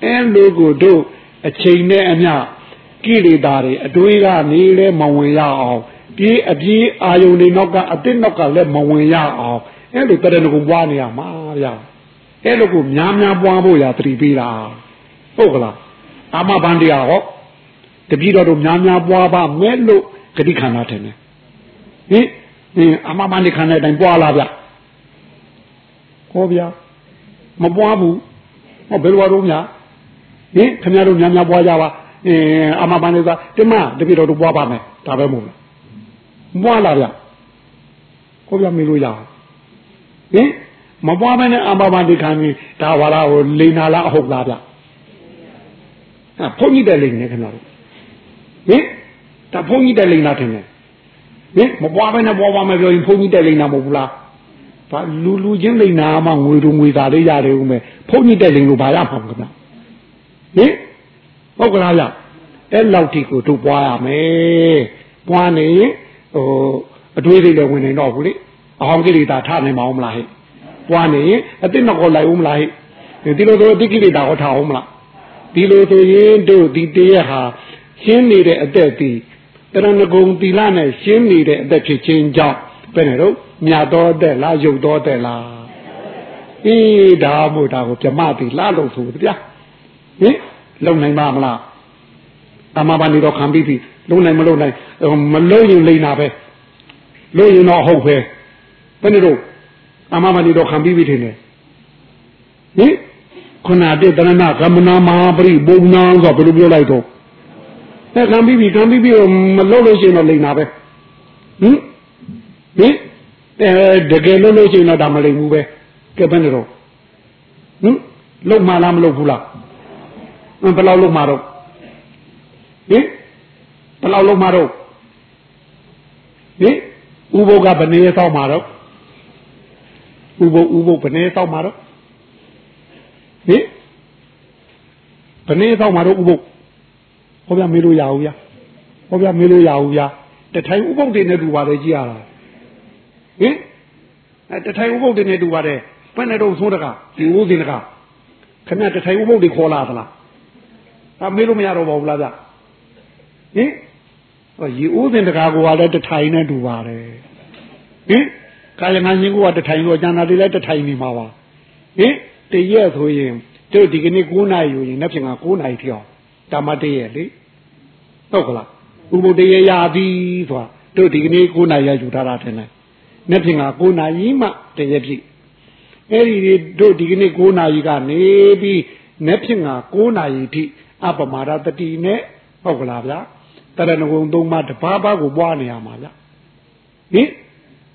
S2: အဲလိုကိုတို့အချိန်နဲ့အမျှကိလေသာတွေအတွေးကနေလဲမဝင်ရအောင်ပြေးအပြေးအာယုန်တွေနောက်ကအတိတ်နောက်ကလည်းမဝင်ရအောင်အဲလိုတရဏဂုံပွားနေရမှာဗျအဲလိုကိုများများပွားဖို့ရသတိပေးတာဟုတ်ကလားအာမဘန္တရားဟော တပည့်တော်တို့များများပွားပါမယ်လို့ဂတိခန္ဓာထင်တယ်ဟင်ဟင်အာမဘန္ဒီခန္ဓာတိုင်းပွားလာဗျဟောဗျာမပွားဘူးဟောဘယ်လိုတော့များဟင်ခင်ဗျားတို့များများပွားကြပါအင်းအာမဘန္ဒီကတမတပည့်တော်တို့ပွားပါမယ်ဒါပဲမဟုတ်လားပွားလာဗျဟောဗျာမေးလို့ရအောင်ဟင်မပွားမနဲ့အာမဘန္ဒီခန္ဓာဒါဝါလာကိုလိန်နာလားအဟုတ်လားဗျအဲဘုန်းကြီးတဲ့လိန်နေခင်ဗျားတို့ ဟင်ဒါဘုန်းကြီးတဲ့လိန်နာထင်တယ်ဟင်မပွားဘဲနဲ့ပွားပါမယ်ပြောရင်ဘုန်းကြီးတဲ့လိန်နာမဟုတ်ဘူးလားဟဘာလူလူချင်းလိန်နာမှငွေတို့ငွေသားလေးရတယ်ဦးမယ်ဖုန်းကြီးတက်လိန်လို့ဘာရမှာမခင်ဗျဟင်ဟုတ်ကလားဗျအဲ့လောက်ထိကိုတို့ပွားရမယ်ပွားနေဟိုအတွေးလေးလည်းဝင်နေတော့ဘူးလေအဟောင်းကိလေသာထနိုင်မအောင်မလားဟဲ့ပွားနေရင်အတိတ်တော့လိုက်ဦးမလားဟဲ့ဒီလိုဆိုအတိတ်ကိလေသာဟောထားအောင်မလားဒီလိုဆိုရင်တို့ဒီတရက်ဟာ ရှင်းနေတဲ့အသက်ဒီတရဏဂုံတီလာနဲ့ရှင်းနေတဲ့အသက်ဖြစ်ခြင်းကြောင့်ဘယ်နဲ့တော့မြတ်တော်တဲ့လားယုတ်တော်တဲ့လားအေးဒါမို့ဒါကိုပြမတိလှလို့ဆိုဗျာဟင်လုံနိုင်ပါမလားအမဘာနေတော့ခံပြီးပြီလုံနိုင်မလုံနိုင်မလုံရင်လိန်တာပဲလုံရင်တော့ဟုတ်ပဲဘယ်နဲ့တော့အမဘာနေတော့ခံပြီးပြီထင်တယ်ဟင်ခဏတည်းတရဏကမနာမဟာပရိဘုံနာဆိုဘယ်လိုပြောလိုက်တော့ အဲခံပြီးပြီခံပြီးပြီမလုံလို့ရှိရင်တော့လိန်တာပဲဟင်ဟင်အဲတကယ်လို့လို့ရှိရင်တော့ဒါမလိမ်ဘူးပဲကဲဘယ်နဲ့တော့ဟင်လုံမလားမလုံဘူးလားဘယ်လောက်လုံမှာတော့ဟင်ဘယ်လောက်လုံမှာတော့ဟင်ဥပုပ်ကဘယ်နည်းဆောက်မှာတော့ဥပုပ်ဥပုပ်ဘယ်နည်းဆောက်မှာတော့ဟင်ဘယ်နည်းဆောက်မှာတော့ဥပုပ် ဟောပြမေးလို့ရအောင်ဗျာဟောပြမေးလို့ရအောင်ဗျာတထိုင်ဥပုပ်တွေနဲ့တူပါတယ်ကြည်ရတာဟင်အဲတထိုင်ဥပုပ်တွေနဲ့တူပါတယ်ဘယ်နဲ့တော့သိုးတကဒီဦးစင်တကခဏတထိုင်ဥပုပ်တွေခေါ်လာသလားအမေးလို့မရတော့ပါဘူးလားဗျဟင်ရေဦးစင်တကာကလည်းတထိုင်နဲ့တူပါတယ်ဟင်ကာယငါရှင်ကတထိုင်တော့ကျန်တာတွေလည်းတထိုင်နေမှာပါဟင်တရက်ဆိုရင်တို့ဒီကနေ့9နာရီယူရင်နောက်ပြင်က9နာရီပြောင်း ဓမ္မတရက်လေဟုတ်ကလားဥပုတ္တရရသည်ဆိုတာတို့ဒီကနေ့9နာရီယူထားတာထင်တယ်နှစ်ပြင်က9နာရီမှတရက်ပြည့်အဲ့ဒီတို့ဒီကနေ့9နာရီကနေပြီးနှစ်ပြင်က9နာရီထိအပမာဒတတိနဲ့ဟုတ်ကလားဗျာတရဏဂုံသုံးပါးတပါးပါးကိုပွားနေရမှာဗျဟင်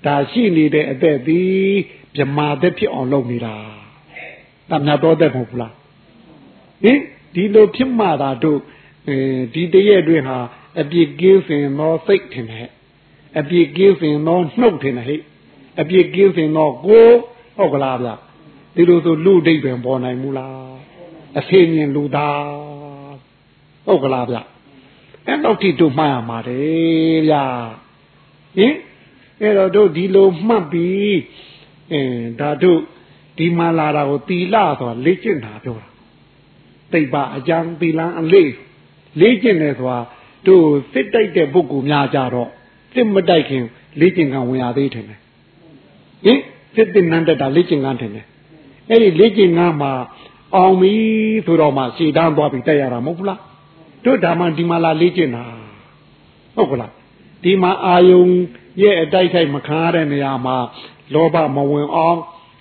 S2: ဒါရှိနေတဲ့အသက်သည်မြမာသက်ဖြစ်အောင်လုပ်နေတာတမနာတော်သက်မဟုတ်ဘူးလားဟင် ဒီလိုဖြစ်မှသာတို့အဲဒီတရက်အတွင်းဟာအပြစ်ကင်းစင်သောစိတ်ထင်တယ်အပြစ်ကင်းစင်သောနှုတ်ထင်တယ်ဟဲ့အပြစ်ကင်းစင်သောကိုဟုတ်ကလားဗျဒီလိုဆိုလူဒိတ်ပင်ပေါ်နိုင်မူလားအဖေမြင်လူသားဟုတ်ကလားဗျအဲ့တော့တိတို့မှားရမှာတယ်ဗျဟင်အဲ့တော့တို့ဒီလိုမှတ်ပြီးအင်းဒါတို့ဒီမှာလာတာကိုတီလာဆိုတာလေ့ကျင့်တာပြောတာ တိတ်ပါအကြံသီလံအလေးလေးကျင့်တယ်ဆိုတာတို့စစ်တိုက်တဲ့ပုဂ္ဂိုလ်များကြတော့စစ်မတိုက်ခင်လေးကျင့်ကံဝင်ရသေးတယ်ဟင်စစ်တင်နန်းတက်တာလေးကျင့်ကံတယ်အဲ့ဒီလေးကျင့်ကံမှာအောင်ပြီဆိုတော့မှရှည်တန်းသွားပြီးတက်ရတာမဟုတ်ဘူးလားတို့ဒါမှဒီမှာလာလေးကျင့်တာဟုတ်ကလားဒီမှာအာယုံရဲ့အတိုက်ခိုက်မခံရတဲ့နေရာမှာလောဘမဝင်အောင်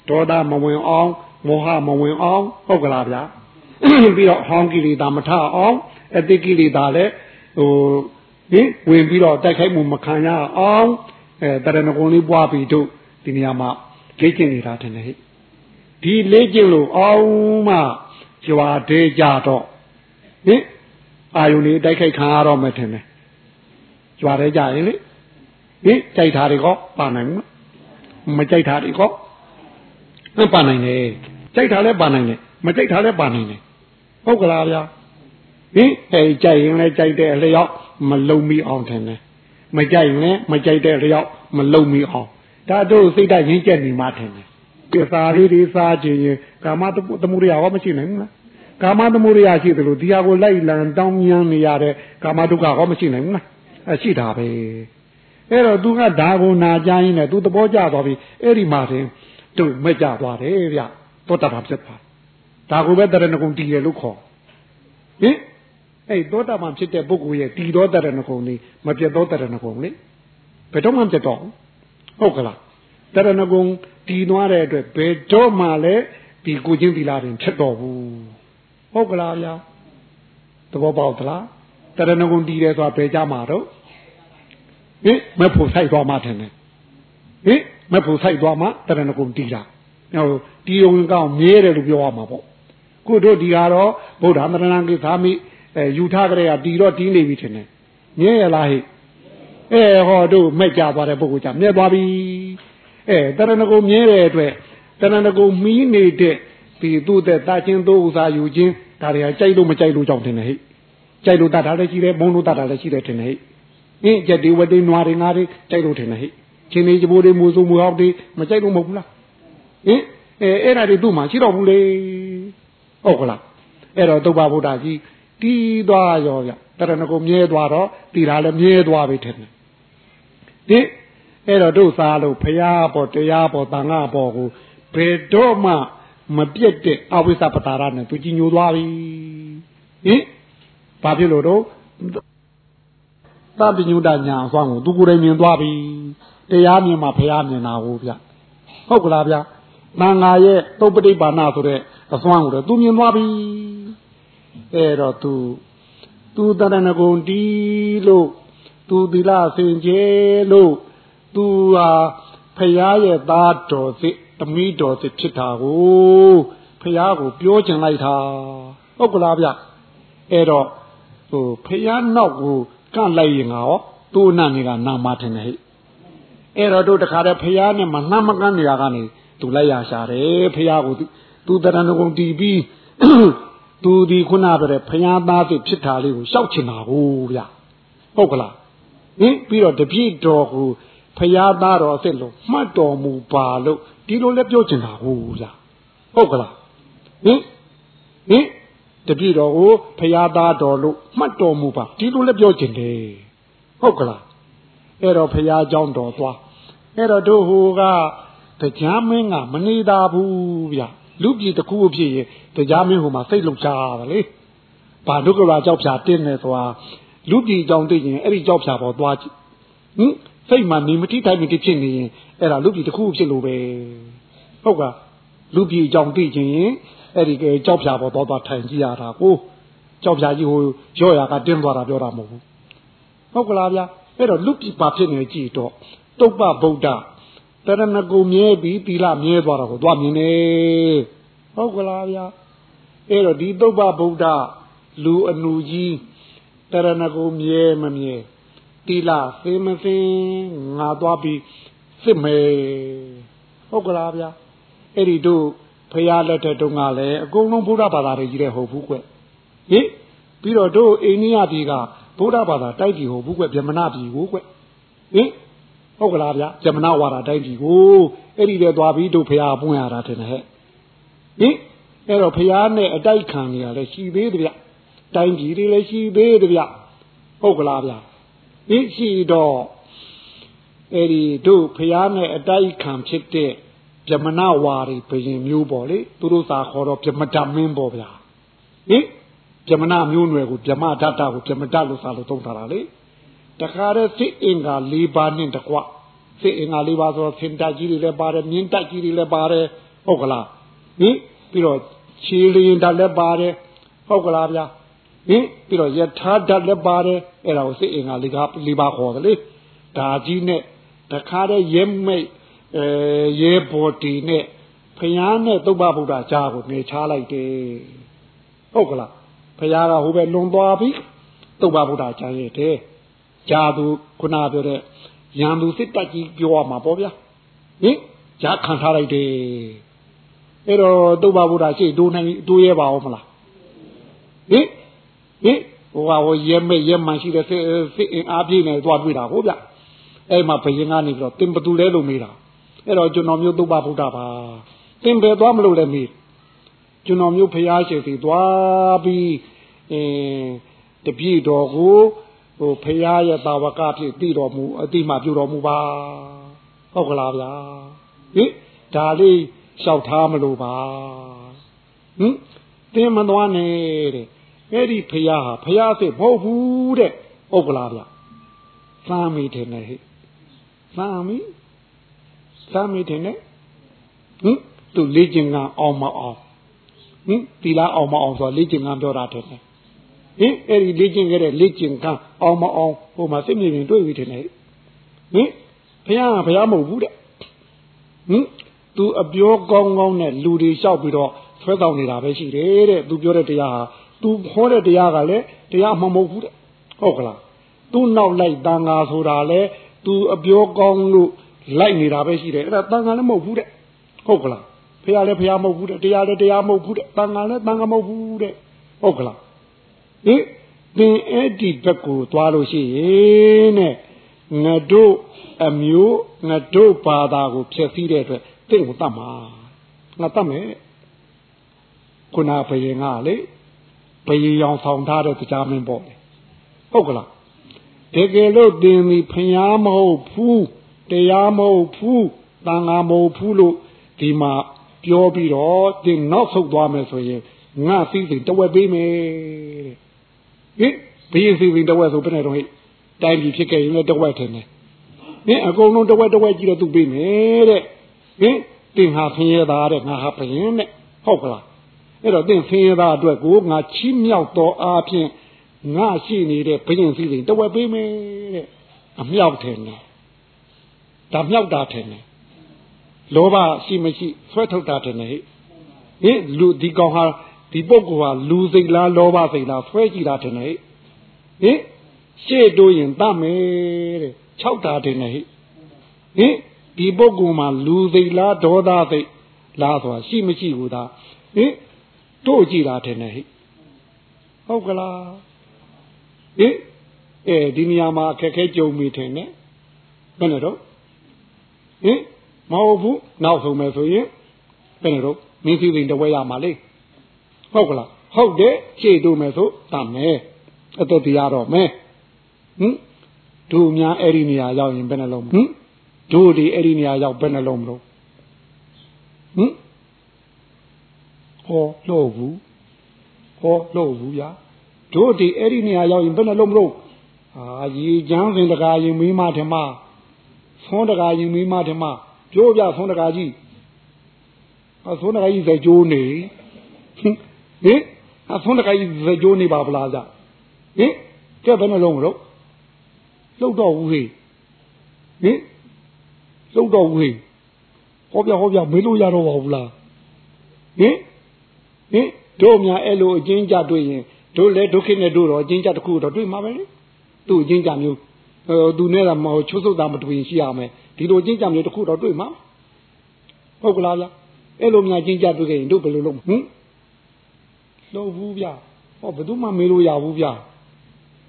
S2: ဒေါသမဝင်အောင်မောဟမဝင်အောင်ဟုတ်ကလားဗျာ ပြီးတော့ဟောင်းကိလေသာမထအောင်အတိကိလေသာလည်းဟိုဟင်ဝင်ပြီးတော့တိုက်ခိုက်မှုမခံရအောင်အဲတရဏဂုံလေးပွားပြီးတို့ဒီနေရာမှာလေ့ကျင့်နေတာတယ်ဟဲ့ဒီလေ့ကျင့်လို့အောင်မှကြွားသေးကြတော့ဟင်အာယုန်လေးတိုက်ခိုက်ခံရတော့မှထင်တယ်ကြွားသေးကြရင်လေဟင်ကြိုက်တာတွေကောပါနိုင်မမကြိုက်တာတွေကောမပါနိုင်နဲ့ကြိုက်တာလည်းပါနိုင်တယ်မကြိုက်တာလည်းပါနိုင်တယ် ဟုတ်ကလားဗျာဟင်အဲကြိုက်ရင်လည်းကြိုက်တဲ့အလျောက်မလုံမိအောင်ထင်တယ်မကြိုက်ရင်လည်းမကြိုက်တဲ့အလျောက်မလုံမိအောင်ဒါတို့စိတ်ဓာတ်ရင်းကျက်နေမှထင်တယ်ပြစာလေးတွေစားခြင်းရင်ကာမသမှုရိယဟောမရှိနိုင်ဘူးလားကာမသမှုရိယရှိတယ်လို့ဒီဟာကိုလိုက်လံတောင်းမြန်းနေရတဲ့ကာမဒုက္ခဟောမရှိနိုင်ဘူးလားအဲရှိတာပဲအဲ့တော့သူကဒါကိုနာကြရင်လည်းသူသဘောကျသွားပြီအဲ့ဒီမှာတင်တို့မကြသွားတယ်ဗျသောတာပန်ဖြစ်သွား ဒါကိုပဲတရဏဂုံတည်တယ်လို့ခေါ်ဟင်အဲ့သောတာပန်ဖြစ်တဲ့ပုဂ္ဂိုလ်ရဲ့တည်သောတရဏဂုံလေးမပြတ်သောတရဏဂုံလေးဘယ်တော့မှမပြတ်တော့ဟုတ်ကလားတရဏဂုံတည်သွားတဲ့အတွက်ဘယ်တော့မှလည်းဒီကိုချင်းသီလာတင်ဖြစ်တော်ဘူးဟုတ်ကလားဗျာသဘောပေါက်သလားတရဏဂုံတည်တယ်ဆိုတာဘယ်ကြမှာတော့ဟင်မဖို့ဆိုင်သွားမှထင်တယ်ဟင်မဖို့ဆိုင်သွားမှတရဏဂုံတည်တာဟိုတီယုံကောင်မြဲတယ်လို့ပြောရမှာပေါ့ ခုတို့ဒီကတော့ဗုဒ္ဓမရဏကိသာမိအဲယူထားကြတဲ့ကတီတော့တီးနေပြီထင်တယ်မြဲရလားဟိအဲဟောတို့မဲ့ကြသွားတဲ့ပုဂ္ဂိုလ်ကြမြဲသွားပြီအဲတရဏဂုံမြဲတဲ့အတွက်တရဏဂုံမီးနေတဲ့ဒီသူ့တဲ့တာချင်းသို့ဥစားယူခြင်းဒါတွေကကြိုက်လို့မကြိုက်လို့ကြောင့်တင်တယ်ဟဲ့ကြိုက်လို့တတ်တာလည်းရှိတယ်မုန်းလို့တတ်တာလည်းရှိတယ်တင်တယ်ဟဲ့အင်းကြက်ဒီဝတိနွားတွေငါတွေကြိုက်လို့တင်တယ်ဟဲ့ချင်းနေကြဘိုးတွေမူစုမူဟောက်တွေမကြိုက်လို့မဟုတ်ဘူးလားဟင်အဲအဲ့ဒါတွေသူ့မှာရှိတော့ဘူးလေ ဟုတ်ကလားအဲ့တော့သုဘဗုဒ္ဓကြီးတီးသွားရောဗျတရဏဂုံမြဲသွားတော့တီတာလည်းမြဲသွားပြီထင်တယ်ဒီအဲ့တော့တို့စားလို့ဖရာပေါ်တရားပေါ်တန်ခါပေါ်ကိုဘယ်တော့မှမပြတ်တဲ့အဝိသပတာရနဲ့သူကြီးညိုသွားပြီဟင်ဘာဖြစ်လို့တော့သဗ္ဗညုတညာအစွမ်းကိုသူကိုယ်တိုင်မြင်သွားပြီတရားမြင်မှဖရာမြင်တာကိုဗျဟုတ်ကလားဗျတန်ဃာရဲ့သုပ္ပတိပါဏဆိုတဲ့ အစွမ်းကိုတော့သူမြင်သွားပြီအဲ့တော့သူသူတရဏဂုံတီးလို့သူသီလစင်ကြဲလို့သူဟာဖရာရဲ့သားတော်စစ်သမီးတော်စစ်ဖြစ်တာကိုဖရာကိုပြောချင်လိုက်တာဟုတ်ကလားဗျအဲ့တော့ဟိုဖရာနောက်ကိုကန့်လိုက်ရင်ရောသူ့အနတ်တွေကနာမထင်တယ်ဟဲ့အဲ့တော့တို့တခါတည်းဖရာနဲ့မနှမ်းမကန်းနေရကနေသူလိုက်ရရှာတယ်ဖရာကို သူတရဏဂုံတီးပြီးသူဒီခုနပြောတဲ့ဖယားသားစစ်ဖြစ်တာလေးကိုရှောက်ချင်တာကိုဗျဟုတ်ကလားဟင်ပြီးတော့တပြည့်တော်ကိုဖယားသားတော်အစ်စ်လို့မှတ်တော်မူပါလို့ဒီလိုလည်းပြောချင်တာကိုဗျဟုတ်ကလားဟင်ဟင်တပြည့်တော်ကိုဖယားသားတော်လို့မှတ်တော်မူပါဒီလိုလည်းပြောချင်တယ်ဟုတ်ကလားအဲ့တော့ဖယားเจ้าတော်သွားအဲ့တော့တို့ဟိုကတရားမင်းကမနေတာဘူးဗျ လူပြည်တစ်ခုအဖြစ်ရင်တရားမင်းဟိုမှာစိတ်လုံချတာလေဘာဒုက္ခရာကြောက်ဖြာတင်းနေဆိုတာလူပြည်ကြောင့်သိရင်အဲ့ဒီကြောက်ဖြာပေါ်သွားကြည့်ဟင်စိတ်မှာနေမတိတိုင်းမတိဖြစ်နေရင်အဲ့ဒါလူပြည်တစ်ခုဖြစ်လို့ပဲဟုတ်ကလူပြည်ကြောင့်သိရင်အဲ့ဒီကြောက်ဖြာပေါ်သွားသွားထိုင်ကြည့်ရတာကိုကြောက်ဖြာကြီးဟိုရော့ရကတင်းသွားတာပြောတာမဟုတ်ဘူးဟုတ်ကလားဗျာအဲ့တော့လူပြည်ပါဖြစ်နေကြည့်တော့တုပ္ပဗုဒ္ဓ တရဏဂုံမြဲပြီးသီလမြဲသွားတာကိုသွားမြင်နေဟုတ်ကလားဗျာအဲ့တော့ဒီသုဘဗုဒ္ဓလူအနူကြီးတရဏဂုံမြဲမမြဲသီလသိမသိငါသွားပြီးစစ်မယ်ဟုတ်ကလားဗျာအဲ့ဒီတို့ဖရာလက်ထက်တုန်းကလည်းအကုန်လုံးဗုဒ္ဓဘာသာတွေကြီးတဲ့ဟုတ်ဘူးကွဟင်ပြီးတော့တို့အိန္ဒိယပြည်ကဗုဒ္ဓဘာသာတိုက်ပြည်ဟုတ်ဘူးကွဗြဟ္မဏပြည်ကိုကွဟင် ဟုတ်ကလားဗျာဇမနာဝါဒတိုင်းပြည်ကိုအဲ့ဒီတဲ့သွားပြီးတို့ဖရာပွင့်ရတာထင်တယ်ဟဲ့ဟင်အဲ့တော့ဖရာနဲ့အတိုက်ခံနေရလဲရှိသေးတယ်ဗျတိုင်းပြည်တွေလည်းရှိသေးတယ်ဗျဟုတ်ကလားဗျဟင်ရှိတော့အဲ့ဒီတို့ဖရာနဲ့အတိုက်ခံဖြစ်တဲ့ဗြဟ္မဏဝါရီဘယင်မျိုးပေါ့လေသူတို့သာခေါ်တော့ဗြဟ္မတမင်းပေါ့ဗျာဟင်ဗြဟ္မဏမျိုးနွယ်ကိုဗြဟ္မဓာတကိုဗြဟ္မတလို့စာလို့သုံးထားတာလေ တခါတည်းစိတ်အင်္ဂါ၄ပါးနဲ့တကွစိတ်အင်္ဂါ၄ပါးဆိုတော့သင်တက်ကြီးတွေလည်းပါတယ်မြင်းတက်ကြီးတွေလည်းပါတယ်ဟုတ်ကလားဟင်ပြီးတော့ခြေလျင်ဓာတ်လည်းပါတယ်ဟုတ်ကလားဗျာဟင်ပြီးတော့ယထာဓာတ်လည်းပါတယ်အဲ့ဒါကိုစိတ်အင်္ဂါ၄ပါး၄ပါးခေါ်တယ်လေဒါကြီးနဲ့တခါတည်းရဲမိတ်အဲရဲဘော်တီနဲ့ဖျားနဲ့သုဘဗုဒ္ဓကြားကိုနေချလိုက်တယ်ဟုတ်ကလားဖျားကဟိုပဲလွန်သွားပြီသုဘဗုဒ္ဓကြားရဲ့တဲ့ ဂျာသူခုနပြောတဲ့ရန်သူစစ်တပ်ကြီးပြောရမှာပေါ့ဗျာဟင်ဂျာခံထားလိုက်တယ်အဲ့တော့တုတ်ပါဘုရားရှိဒိုးနိုင်ဒိုးရဲပါအောင်မလားဟင်ဟင်ဟိုကဟိုရဲမဲ့ရဲမှန်ရှိတဲ့စစ်စစ်အင်အားပြည့်နေသွားတွေ့တာဟုတ်ဗျအဲ့မှာဘယင်ကနေပြီးတော့တင်ဘသူလဲလို့မေးတာအဲ့တော့ကျွန်တော်မျိုးတုတ်ပါဘုရားပါတင်ပဲသွားမလို့လဲမေးကျွန်တော်မျိုးဖျားရှိစီသွားပြီးအင်းတပြည့်တော်ကို ဟိုဖရာရဲ့တာဝကဖြစ်တည်တော်မူအတိမပြုတော်မူပါဟုတ်ကလားဗျာဟင်ဒါလေးလျှောက်ထားမလို့ပါဟင်တင်းမသွားနဲ့တဲ့အဲ့ဒီဖရာဟာဖရာစစ်မဟုတ်ဘူးတဲ့ဟုတ်ကလားဗျသမ်းမိတယ်နဲ့ဟဲ့သမ်းမိသမ်းမိတယ်နဲ့ဟင်သူလေ့ကျင့်ကအောင်မအောင်ဟင်တီလာအောင်မအောင်ဆိုလေ့ကျင့်ကပြောတာတယ် ဟင်အဲ့ဒီလေ့ကျင့်ခဲ့တဲ့လေ့ကျင့်ကန်းအောင်မအောင်ဟိုမှာစိတ်မြင်ရင်တွေ့ပြီထင်တယ်ဟင်ဘုရားကဘုရားမဟုတ်ဘူးတဲ့ဟင်သူအပြောကောင်းကောင်းနဲ့လူတွေလျှောက်ပြီးတော့ဆွဲတောင်းနေတာပဲရှိတယ်တဲ့သူပြောတဲ့တရားဟာသူဟောတဲ့တရားကလည်းတရားမှမဟုတ်ဘူးတဲ့ဟုတ်ကလားသူနောက်လိုက်တန်ဃာဆိုတာလေသူအပြောကောင်းလို့လိုက်နေတာပဲရှိတယ်အဲ့ဒါတန်ခါလည်းမဟုတ်ဘူးတဲ့ဟုတ်ကလားဖះလည်းဖះမဟုတ်ဘူးတဲ့တရားလည်းတရားမဟုတ်ဘူးတဲ့တန်ခါလည်းတန်ခါမဟုတ်ဘူးတဲ့ဟုတ်ကလား ဟင်သင်အဲ့ဒီဘက်ကိုသွားလို့ရှိရင်တဲ့ငါတို့အမျိုးငါတို့ဘာသာကိုဖျက်ဆီးတဲ့အတွက်တင့်ကိုတတ်မှာငါတတ်မယ်ခုနဘယင်ကလေဘယင်ရောင်ဆောင်ထားတဲ့တရားမင်းပေါ့ဟုတ်ကလားတကယ်လို့သင်ဒီဖျားမဟုတ်ဘူးတရားမဟုတ်ဘူးတန်ဃာမဟုတ်ဘူးလို့ဒီမှာပြောပြီးတော့သင်နောက်ဆုတ်သွားမယ်ဆိုရင်ငါသိသိတဝက်ပေးမယ်တဲ့ ဟင်ဘယင်စီစီတဝက်ဆိုဘယ်နဲ့တော့ဟိတိုင်းပြည်ဖြစ်ခဲ့ရင်လည်းတဝက်ထင်တယ်ဟင်အကုန်လုံးတဝက်တဝက်ကြီးတော့သူပေးမယ်တဲ့ဟင်တင်ဟာဖင်ရသားတဲ့ငါဟာဖင်တဲ့ဟုတ်ကလားအဲ့တော့တင်ဖင်ရသားအတွက်ကိုငါချီးမြှောက်တော်အားဖြင့်ငါရှိနေတဲ့ဘယင်စီစဉ်တဝက်ပေးမယ်တဲ့အမြောက်ထင်တယ်ဒါမြောက်တာထင်တယ်လောဘရှိမရှိဆွဲထုတ်တာထင်တယ်ဟိဟင်လူဒီကောင်ဟာ ဒီပုဂ္ဂိုလ်ဟာလူစိတ်လားလောဘစိတ်လားဆွဲကြည့်တာထင်တယ်ဟိဟင်ရှေ့တိုးရင်တတ်မယ်တဲ့၆တာထင်တယ်ဟိဟင်ဒီပုဂ္ဂိုလ်မှာလူစိတ်လားဒေါသစိတ်လားဆိုတာရှိမရှိဘူးသားဟင်တို့ကြည့်တာထင်တယ်ဟိဟုတ်ကလားဟင်အဲဒီနေရာမှာအခက်ခဲကြုံမိထင်တယ်ဘယ်နဲ့တော့ဟင်မဟုတ်ဘူးနောက်ဆုံးမယ်ဆိုရင်ဘယ်နဲ့တော့မင်းစည်းစိမ်တဝဲရမှာလေ ဟုတ်ကလားဟုတ်တယ်ရှေ့တို့မယ်ဆိုတတ်မယ်အသက်တရားတော့မယ်ဟင်တို့များအဲ့ဒီနေရာရောက်ရင်ဘယ်နှလုံးဟင်တို့ဒီအဲ့ဒီနေရာရောက်ဘယ်နှလုံးမလို့ဟင်ဟောလို့ဘူးဟောလို့ဘူးဗျာတို့ဒီအဲ့ဒီနေရာရောက်ရင်ဘယ်နှလုံးမလို့အာရေချမ်းစင်တကာရင်မီးမထမသွန်းတကာရင်မီးမထမပြိုးပြသွန်းတကာကြီးအသွန်းတကာကြီးဇကြိုးနေဟ င်အသွန်းတကာကြီးဇကြိုးနေပါဗလားဗျဟင်ကဲဘယ်နှလုံးမလို့လှုပ်တော့ဘူးဟေးဟင်လှုပ်တော့ဘူးဟေးဟောပြဟောပြမေးလို့ရတော့ပါဘူးလားဟင်ဟင်တို့များအဲ့လိုအချင်းကြတွေ့ရင်တို့လည်းဒုက္ခနဲ့တို့တော့အချင်းကြတစ်ခုတော့တွေ့မှာပဲလေသူ့အချင်းကြမျိုးဟိုသူနဲ့ကမဟုတ်ချိုးဆုပ်တာမတွေ့ရင်ရှိရမယ်ဒီလိုအချင်းကြမျိုးတစ်ခုတော့တွေ့မှာဟုတ်ကလားဗျအဲ့လိုများအချင်းကြတွေ့ရင်တို့ဘယ်လိုလုပ်ဟင် လို့ဘူးဗျဟောဘယ်သူမှမေးလို့ရဘူးဗျ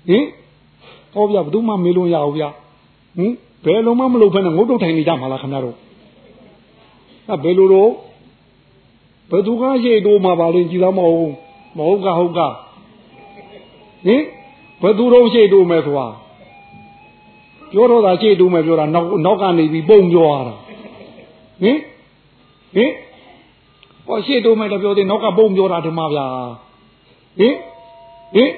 S2: ဟင်ဟောဗျဘယ်သူမှမေးလို့ရဘူးဗျဟင်ဘယ်လုံးမှမလုပ်ဖ ೇನೆ ငုတ်တုတ်ထိုင်နေကြမှာလားခင်ဗျားတို့အဲဘယ်လိုတော့ဘယ်သူကရှိတိုးမှာပါလဲကြည်သားမဟုတ်မဟုတ်ကဟုတ်ကဟင်ဘယ်သူတော့ရှိတိုးမယ်ဆိုတာပြောတော့တာရှိတိုးမယ်ပြောတာနောက်နောက်ကနေပြီးပုံပြောရတာဟင်ဟင် ဟောရှိတိုးမယ်လည်းပြောသေးနောက်ကပုံပြောတာဒီမှာဗျာဟင်ဟင်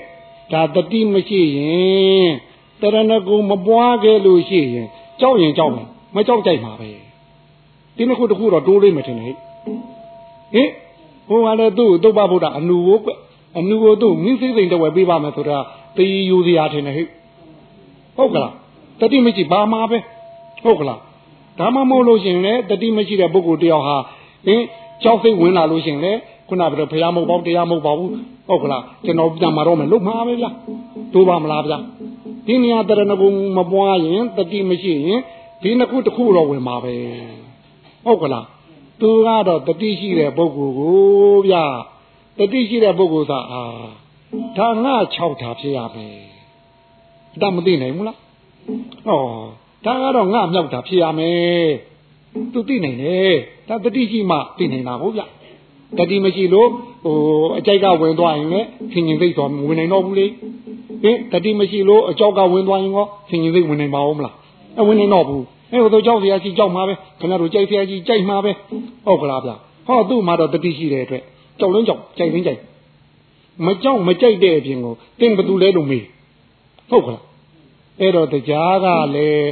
S2: ဒါတတိမရှိရင်တရဏဂုံမပွားခဲ့လို့ရှိရင်ကြောက်ရင်ကြောက်မယ်မကြောက်ကြိုက်မှာပဲဒီနှစ်ခုတစ်ခုတော့တိုးလိမ့်မယ်ထင်တယ်ဟင်ဟိုကလည်းသူ့ကိုတုတ်ပဗုဒ္ဓအနုကိုကွအနုကိုသူ့မင်းစိစိမ်တဝယ်ပေးပါမယ်ဆိုတာတေးယူစရာထင်တယ်ဟဲ့ဟုတ်ကလားတတိမရှိဘာမှပဲဟုတ်ကလားဒါမှမဟုတ်လို့ရှင်လေတတိမရှိတဲ့ပုဂ္ဂိုလ်တယောက်ဟာဟင် ကြောက်စိတ်ဝင်လာလို့ရှင်လေခုနကပြောဘုရားမဟုတ်ပါဘူးတရားမဟုတ်ပါဘူးဟုတ်ကလားကျွန်တော်ပြန်มาတော့မယ်လို့မှာပဲဗျာတိုးပါမလားဗျာဒီနေရာတရဏဂုံမပွားရင်တတိမရှိရင်ဒီနှစ်ခုတစ်ခုတော့ဝင်ပါပဲဟုတ်ကလားသူကတော့တတိရှိတဲ့ပုဂ္ဂိုလ်ကိုဗျာတတိရှိတဲ့ပုဂ္ဂိုလ်သာအာဒါငါ6တာဖြစ်ရမယ်ဒါမသိနိုင်ဘူးလားဟောဒါကတော့ငါမြောက်တာဖြစ်ရမယ်သူသိနိုင်တယ် ဒါတတိရှိမှသိနိုင်တာဟုတ်ဗျတတိမရှိလို့ဟိုအကြိုက်ကဝင်သွားရင်လည်းခင်ရင်သိတော့ဝင်နိုင်တော့ဘူးလေဟင်တတိမရှိလို့အကြောက်ကဝင်သွားရင်ရောခင်ရင်သိဝင်နိုင်ပါဦးမလားအဝင်နိုင်တော့ဘူးအဲဟိုတော့ကြောက်စရာကြီးကြောက်မှာပဲခင်ဗျားတို့ကြိုက်စရာကြီးကြိုက်မှာပဲဟုတ်ကလားဗျဟောသူ့မှာတော့တတိရှိတဲ့အတွက်ကြောက်လင်းကြောက်ကြိုက်လင်းကြိုက်မကြောက်မကြိုက်တဲ့အပြင်ကိုတင်ဘသူလဲလို့မေးဟုတ်ကလားအဲ့တော့တရားကလည်း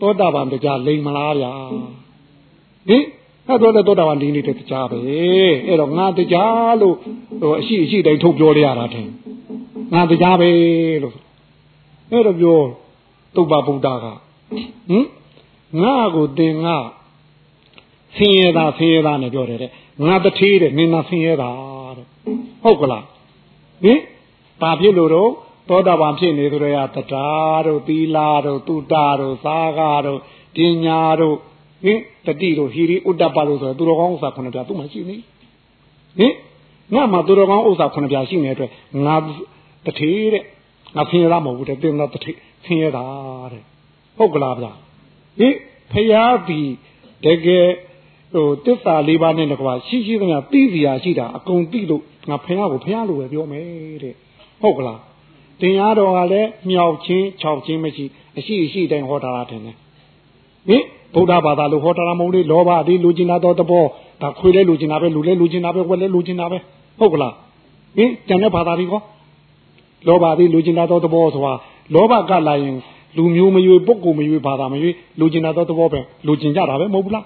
S2: သောတာပန်တရားလိမ်မလားဗျာဟင် အဲ့တော့လည်းသောတာပန်ဒီနေတဲ့တရားပဲအဲ့တော့ငါတရားလို့ဟိုအရှိအရှိတိုင်းထုတ်ပြောရတာတဲ့ငါတရားပဲလို့အဲ့တော့ပြောတုတ်ပါဗုဒ္ဓကဟင်ငါကိုသင်ငါဆင်းရဲတာဆင်းရဲတာနဲ့ပြောတယ်တဲ့ငါတထေးတဲ့နင်နာဆင်းရဲတာတဲ့ဟုတ်ကလားဟင်ဘာဖြစ်လို့တော့သောတာပန်ဖြစ်နေဆိုတော့ရတတာတို့သီလာတို့တုတာတို့သာဂါတို့ပညာတို့ ဟင်တတိတို့ဟီရီဥဒ္ဒပလို့ဆိုတော့သူတော်ကောင်းဥစ္စာခုနှစ်ပြားသူ့မှာရှိနေဟင်ငါမှသူတော်ကောင်းဥစ္စာခုနှစ်ပြားရှိနေတဲ့အတွက်ငါတထေးတဲ့ငါဖင်ရမဟုတ်ဘူးတဲ့တင်းတော့တထေးဖင်ရတာတဲ့ဟုတ်ကလားဗျာဟင်ဖရာသည်တကယ်ဟိုတစ္ဆာလေးပါးနဲ့တကွာရှိရှိသမျှသိစီရာရှိတာအကုန်သိလို့ငါဖရာကိုဖရာလိုပဲပြောမယ်တဲ့ဟုတ်ကလားတင်ရတော်ကလည်းမြောက်ချင်းခြောက်ချင်းမရှိအရှိအရှိတိုင်းဟောတာတာတယ်ဟင် ဗုဒ္ဓဘာသာလို့ဟောတာမဟုတ်လေလောဘသည်လူကျင်တာတော့တဘောဒါခွေလဲလူကျင်တာပဲလူလဲလူကျင်တာပဲဝက်လဲလူကျင်တာပဲဟုတ်ကလားဟင်ကျန်တဲ့ဘာသာတွေကောလောဘသည်လူကျင်တာတော့တဘောဆိုတာလောဘကလာရင်လူမျိုးမရွေပုဂ္ဂိုလ်မရွေဘာသာမရွေလူကျင်တာတော့တဘောပဲလူကျင်ကြတာပဲမဟုတ်ဘူးလား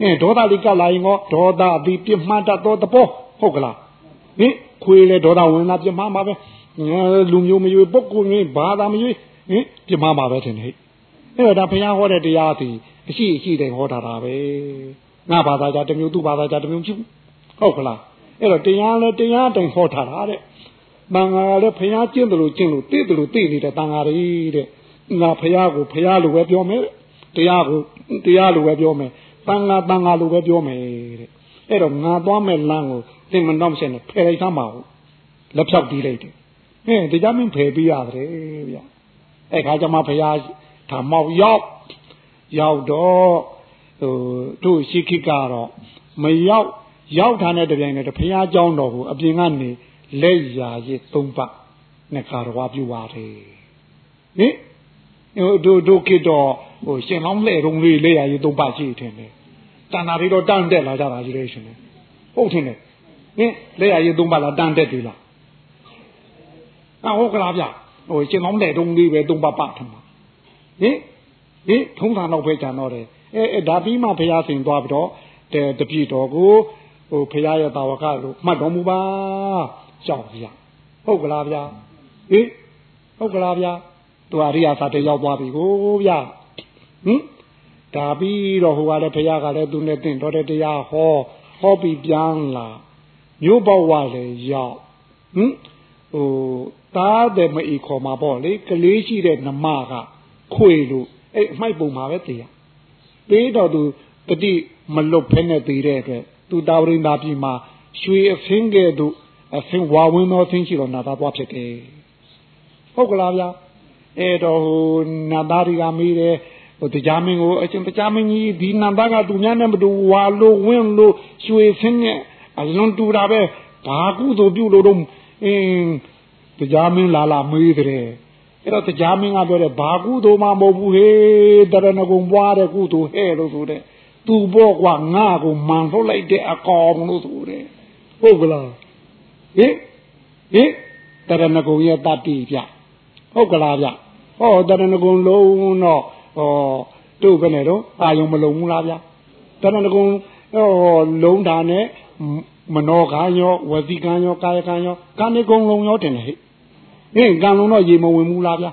S2: အင်းဒေါသလေးကလာရင်ကောဒေါသသည်ပြမှတ်တတ်တော့တဘောဟုတ်ကလားဟင်ခွေလဲဒေါသဝင်လာပြမှမှာပဲလူမျိုးမရွေပုဂ္ဂိုလ်မျိုးဘာသာမရွေဟင်ပြမှမှာပဲထင်တယ်အဲ့တော့ဒါဘုရားဟောတဲ့တရားသည် အရှိအရှိတိုင်းဟောတာတာပဲငါဘာသာကြတစ်မျိုးသူ့ဘာသာကြတစ်မျိုးဖြစ်ဟုတ်ကလားအဲ့တော့တရားလဲတရားတိုင်းဟောထားတာတဲ့တန်ဃာလည်းဘုရားကျင့်တယ်လို့ကျင့်လို့သိတယ်လို့သိနေတဲ့တန်ဃာတွေတဲ့ငါဘုရားကိုဘုရားလိုပဲပြောမယ်တရားကိုတရားလိုပဲပြောမယ်တန်ဃာတန်ဃာလိုပဲပြောမယ်တဲ့အဲ့တော့ငါသွားမဲ့လမ်းကိုသင်မတော့မရှင်းနဲ့ဖယ်လိုက်သမ်းပါဦးလက်ဖြောက်တီးလိုက်တယ်ဟင်းတရားမင်းဖယ်ပေးရတယ်ဗျအဲ့ခါကျမှဘုရားဒါမောက်ရောက် ရောက်တော့ဟိုတို့ရှိခိကတော့မရောက်ရောက်ထားတဲ့တပြိုင်တည်းဘုရားเจ้าတော်ကိုအပြင်ကနေလက်ရာရစ်သုံးပတ်နဲ့ကာတော်ပြုပါတယ်ဟင်ဟိုတို့တို့ကိတော့ဟိုရှင်လောင်းလှဲ့တုံးလေးလက်ရာရစ်သုံးပတ်ရှိတယ်လေတန်တာတွေတော့တန်းတက်လာကြတာကြီးလေရှင်လေဟုတ်တယ်လေဟင်လက်ရာရစ်သုံးပတ်လားတန်းတက်ပြီလားအဟုတ်ကလားဗျဟိုရှင်လောင်းလှဲ့တုံးလေးပဲသုံးပတ်ပတ်ထမှာဟင် ဟင်ထုံးတာတော့ပဲကြံတော့တယ်အဲအဲဒါပြီးမှဘုရားရှင်သွားပြီးတော့တဲ့တပြည့်တော်ကိုဟိုဘုရားရဲ့တာဝကလို့မှတ်တော်မူပါကြောက်ဗျာဟုတ်ကလားဗျာဟင်ဟုတ်ကလားဗျာသူအရိယာစာတေရောက်သွားပြီကိုဗျာဟင်ဒါပြီးတော့ဟိုကလည်းဘုရားကလည်းသူနဲ့တင့်တော်တဲ့တရားဟောဟောပြီးပြန်လာမြို့ဘဝလည်းရောက်ဟင်ဟိုသားတယ်မအီခေါ်မှာပေါ့လေကလေးရှိတဲ့နမကခွေလို့ အဲ့အမိုက်ပုံမှာပဲတရားသေးတော့သူတတိမလွတ်ဖဲနဲ့သေးတဲ့အတွက်သူတာဝရိန္ဒာပြည်မှာရွှေအဖင်းကဲ့သို့အဖင်းဝါဝင်းသောအဖင်းရှိတော်နာသားသွားဖြစ်တယ်ဟုတ်ကလားဗျာအဲ့တော့ဟိုနာသားတွေကမေးတယ်ဟိုတရားမင်းကိုအရှင်တရားမင်းကြီးဒီနံပါတ်ကသူများနဲ့မတူဝါလို့ဝင်းလို့ရွှေဖင်းနဲ့အလွန်တူတာပဲဘာကုသိုလ်ပြုလို့တော့အင်းတရားမင်းလာလာမေးတယ် အဲ့တော့တရားမင်းကပြောတယ်ဘာကုသိုလ်မှမဟုတ်ဘူးဟေးတရဏဂုံပွားတဲ့ကုသိုလ်ဟဲ့လို့ဆိုတဲ့သူပေါ့ကွာငါ့ကိုမန်ထုတ်လိုက်တဲ့အကောင်လို့ဆိုတဲ့ဟုတ်ကလားဟင်ဟင်တရဏဂုံရဲ့တတိပြဟုတ်ကလားဗျဟောတရဏဂုံလုံးတော့ဟောတို့ပဲနဲ့တော့အာယုံမလုံးဘူးလားဗျတရဏဂုံဟောလုံးတာနဲ့မနောကံရောဝစီကံရောကာယကံရောကာမေကုံလုံးရောတင်တယ်ဟဲ့ ဟင်ကံလုံးတော့ရေမဝင်ဘူးလားဗျ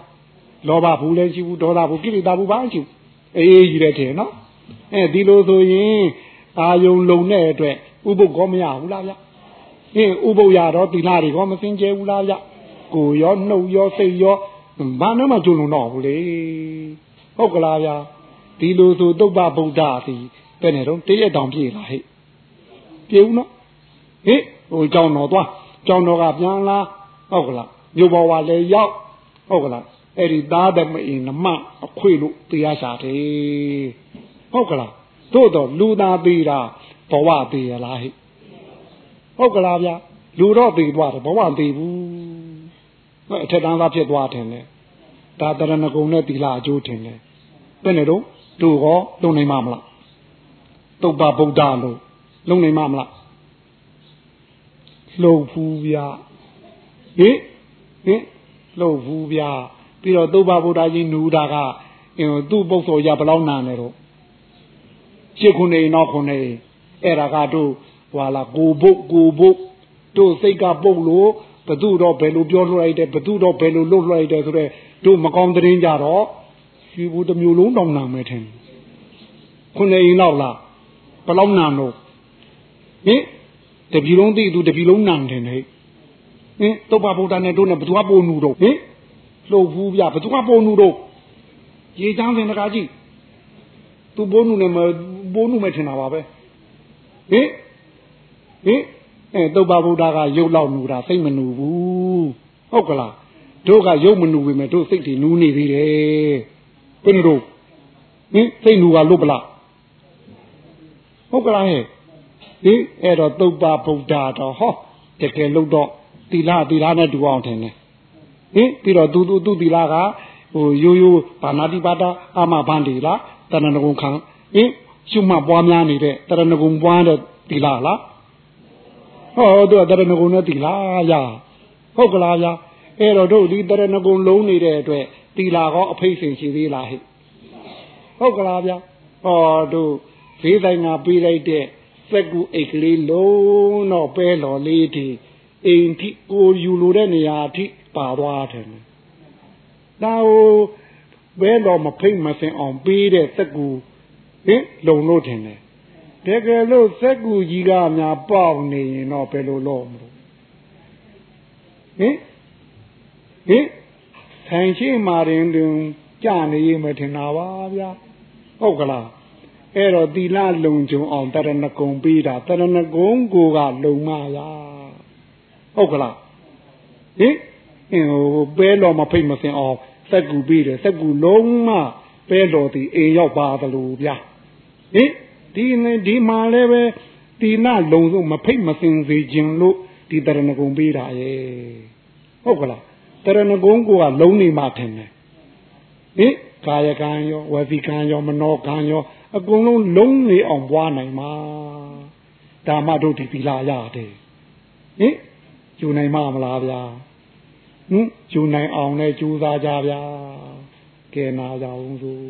S2: လောဘဘူးလည်းရှိဘူးဒေါသဘူးကိလေသာဘူးဘာရှိဘူးအေးကြီးတယ်ထင်နော်အဲဒီလိုဆိုရင်အာယုံလုံတဲ့အတွက်ဥပုပ်ကောမရဘူးလားဗျဟင်ဥပုပ်ရတော့တိလာတွေကောမစင်ကြဲဘူးလားဗျကိုရောနှုတ်ရောစိတ်ရောဘာနဲ့မှကျုံလုံတော့ဘူးလေဟုတ်ကလားဗျဒီလိုဆိုတုတ်ပဗုဒ္ဓသည်တဲ့နေတော့တရက်တောင်ပြေလာဟဲ့ပြေဦးနော်ဟေ့ဟိုကြောင်တော်သွားကြောင်တော်ကပြန်လာဟုတ်ကလား မြို့ပေါ်ကလည်းရောက်ဟုတ်ကလားအဲ့ဒီသားတမအင်းနမအခွေလို့တရားရှာတယ်ဟုတ်ကလားတို့တော့လူသားသေးတာဘဝသေးရလားဟဲ့ဟုတ်ကလားဗျာလူတော့သေးသွားတယ်ဘဝသေးဘူးအထက်တန်းသားဖြစ်သွားတယ်လေဒါတရဏဂုံနဲ့တီလာအကျိုးထင်တယ်ဘယ်နဲ့တော့တို့ကောလုံနိုင်မှာမလားတုတ်ပါဗုဒ္ဓလို့လုံနိုင်မှာမလားလှုပ်ဖူးဗျာဟင် ဟင်လှုပ်ဖူးဗျာပြီးတော့တုတ်ပါဗုဒ္ဓကြီးနူတာကအင်းသူ့ပုတ်စော်ရဘလောက်နာနေတော့ရှစ်ခုနေနောက်ခုနေအဲ့ဒါကတို့ဟွာလာကိုဘုတ်ကိုဘုတ်တို့စိတ်ကပုတ်လို့ဘသူတော့ဘယ်လိုပြောလွှတ်လိုက်တယ်ဘသူတော့ဘယ်လိုလွတ်လွှတ်လိုက်တယ်ဆိုတော့တို့မကောင်းတဲ့င်းကြတော့ရွှေဘူးတစ်မျိုးလုံးတောင်နာမယ်ထင်ခုနေရင်တော့လားဘယ်လောက်နာတော့ဟင်တပြီလုံးသိသူတပြီလုံးနာတယ်ဟဲ့ ဟင်တုတ်ပါဗုဒ္ဓနဲ့တို့နဲ့ဘသူကပုံနူတော့ဟင်လှုပ်ဘူးဗျဘသူကပုံနူတော့ရေချမ်းစင်တကားကြည့်ဟသူပိုးနုနဲ့မပိုးနုမဲ့ထင်တာပါပဲဟင်ဟင်အဲတုတ်ပါဗုဒ္ဓကရုပ်လောက်နူတာစိတ်မနူဘူးဟုတ်ကလားတို့ကရုပ်မနူပေမဲ့တို့စိတ်တွေနူးနေသေးတယ်ဘယ်လိုတို့ဟင်စိတ်နူကလွတ်ပလားဟုတ်ကလားဟဲ့ဟင်အဲ့တော့တုတ်ပါဗုဒ္ဓတော့ဟောတကယ်လို့တော့ သီလသီလနဲ့တူအောင်ထင်တယ်ဟင်ပြီးတော့သူသူသူသီလကဟိုရိုးရိုးဘာနာတိပါဒအာမဘန္ဒီလားတဏ္ဍကုံခံဟင်ရှုမှတ်ပွားများနေတဲ့တဏ္ဍကုံပွားတဲ့သီလလားဟောတို့တရဏဂုံနဲ့တီလာရဟုတ်ကလားဗျာအဲ့တော့တို့ဒီတရဏဂုံလုံးနေတဲ့အတွက်တီလာကောအဖိတ်စင်ရှိသေးလားဟဲ့ဟုတ်ကလားဗျာဟောတို့ဈေးတိုင်းကပေးလိုက်တဲ့စက်ကူအိတ်ကလေးလုံးတော့ပဲတော်လေးဒီ အိမ်ထိကိုယူလို့တဲ့နေရာအထိပါသွားတယ်ဒါဟိုဘဲတော်မဖိတ်မစင်အောင်ပေးတဲ့စက်ကူဟင်လုံလို့ထင်တယ်တကယ်လို့စက်ကူကြီးကများပေါက်နေရင်တော့ဘယ်လိုလုပ်မလို့ဟင်ဟင်ထိုင်ရှိမှရင်တွင်ကြာနေရမထင်တာပါဗျာဟုတ်ကလားအဲ့တော့သီလလုံခြုံအောင်တရဏဂုံပေးတာတရဏဂုံကိုကလုံမရ ဟုတ်ကလားဟင်အင်းဟိုပဲတော်မဖိတ်မစင်အောင်စက်ကူပေးတယ်စက်ကူလုံးမပဲတော်ဒီအိမ်ရောက်ပါသလိုဗျာဟင်ဒီဒီမှာလည်းပဲတီနာလုံဆုံးမဖိတ်မစင်စေခြင်းလို့ဒီတရဏဂုံပေးတာရဲ့ဟုတ်ကလားတရဏဂုံကလုံနေမှထင်တယ်ဟင်ကာယကံရောဝစီကံရောမနောကံရောအကုန်လုံးလုံးနေအောင်ပွားနိုင်မှာဒါမှတို့ဒီသီလရတယ်ဟင် ယူနိုင်မှာမလားဗျာဟင်ယူနိုင်အောင်လဲကြိုးစားကြဗျာကဲနာကြအောင်စို့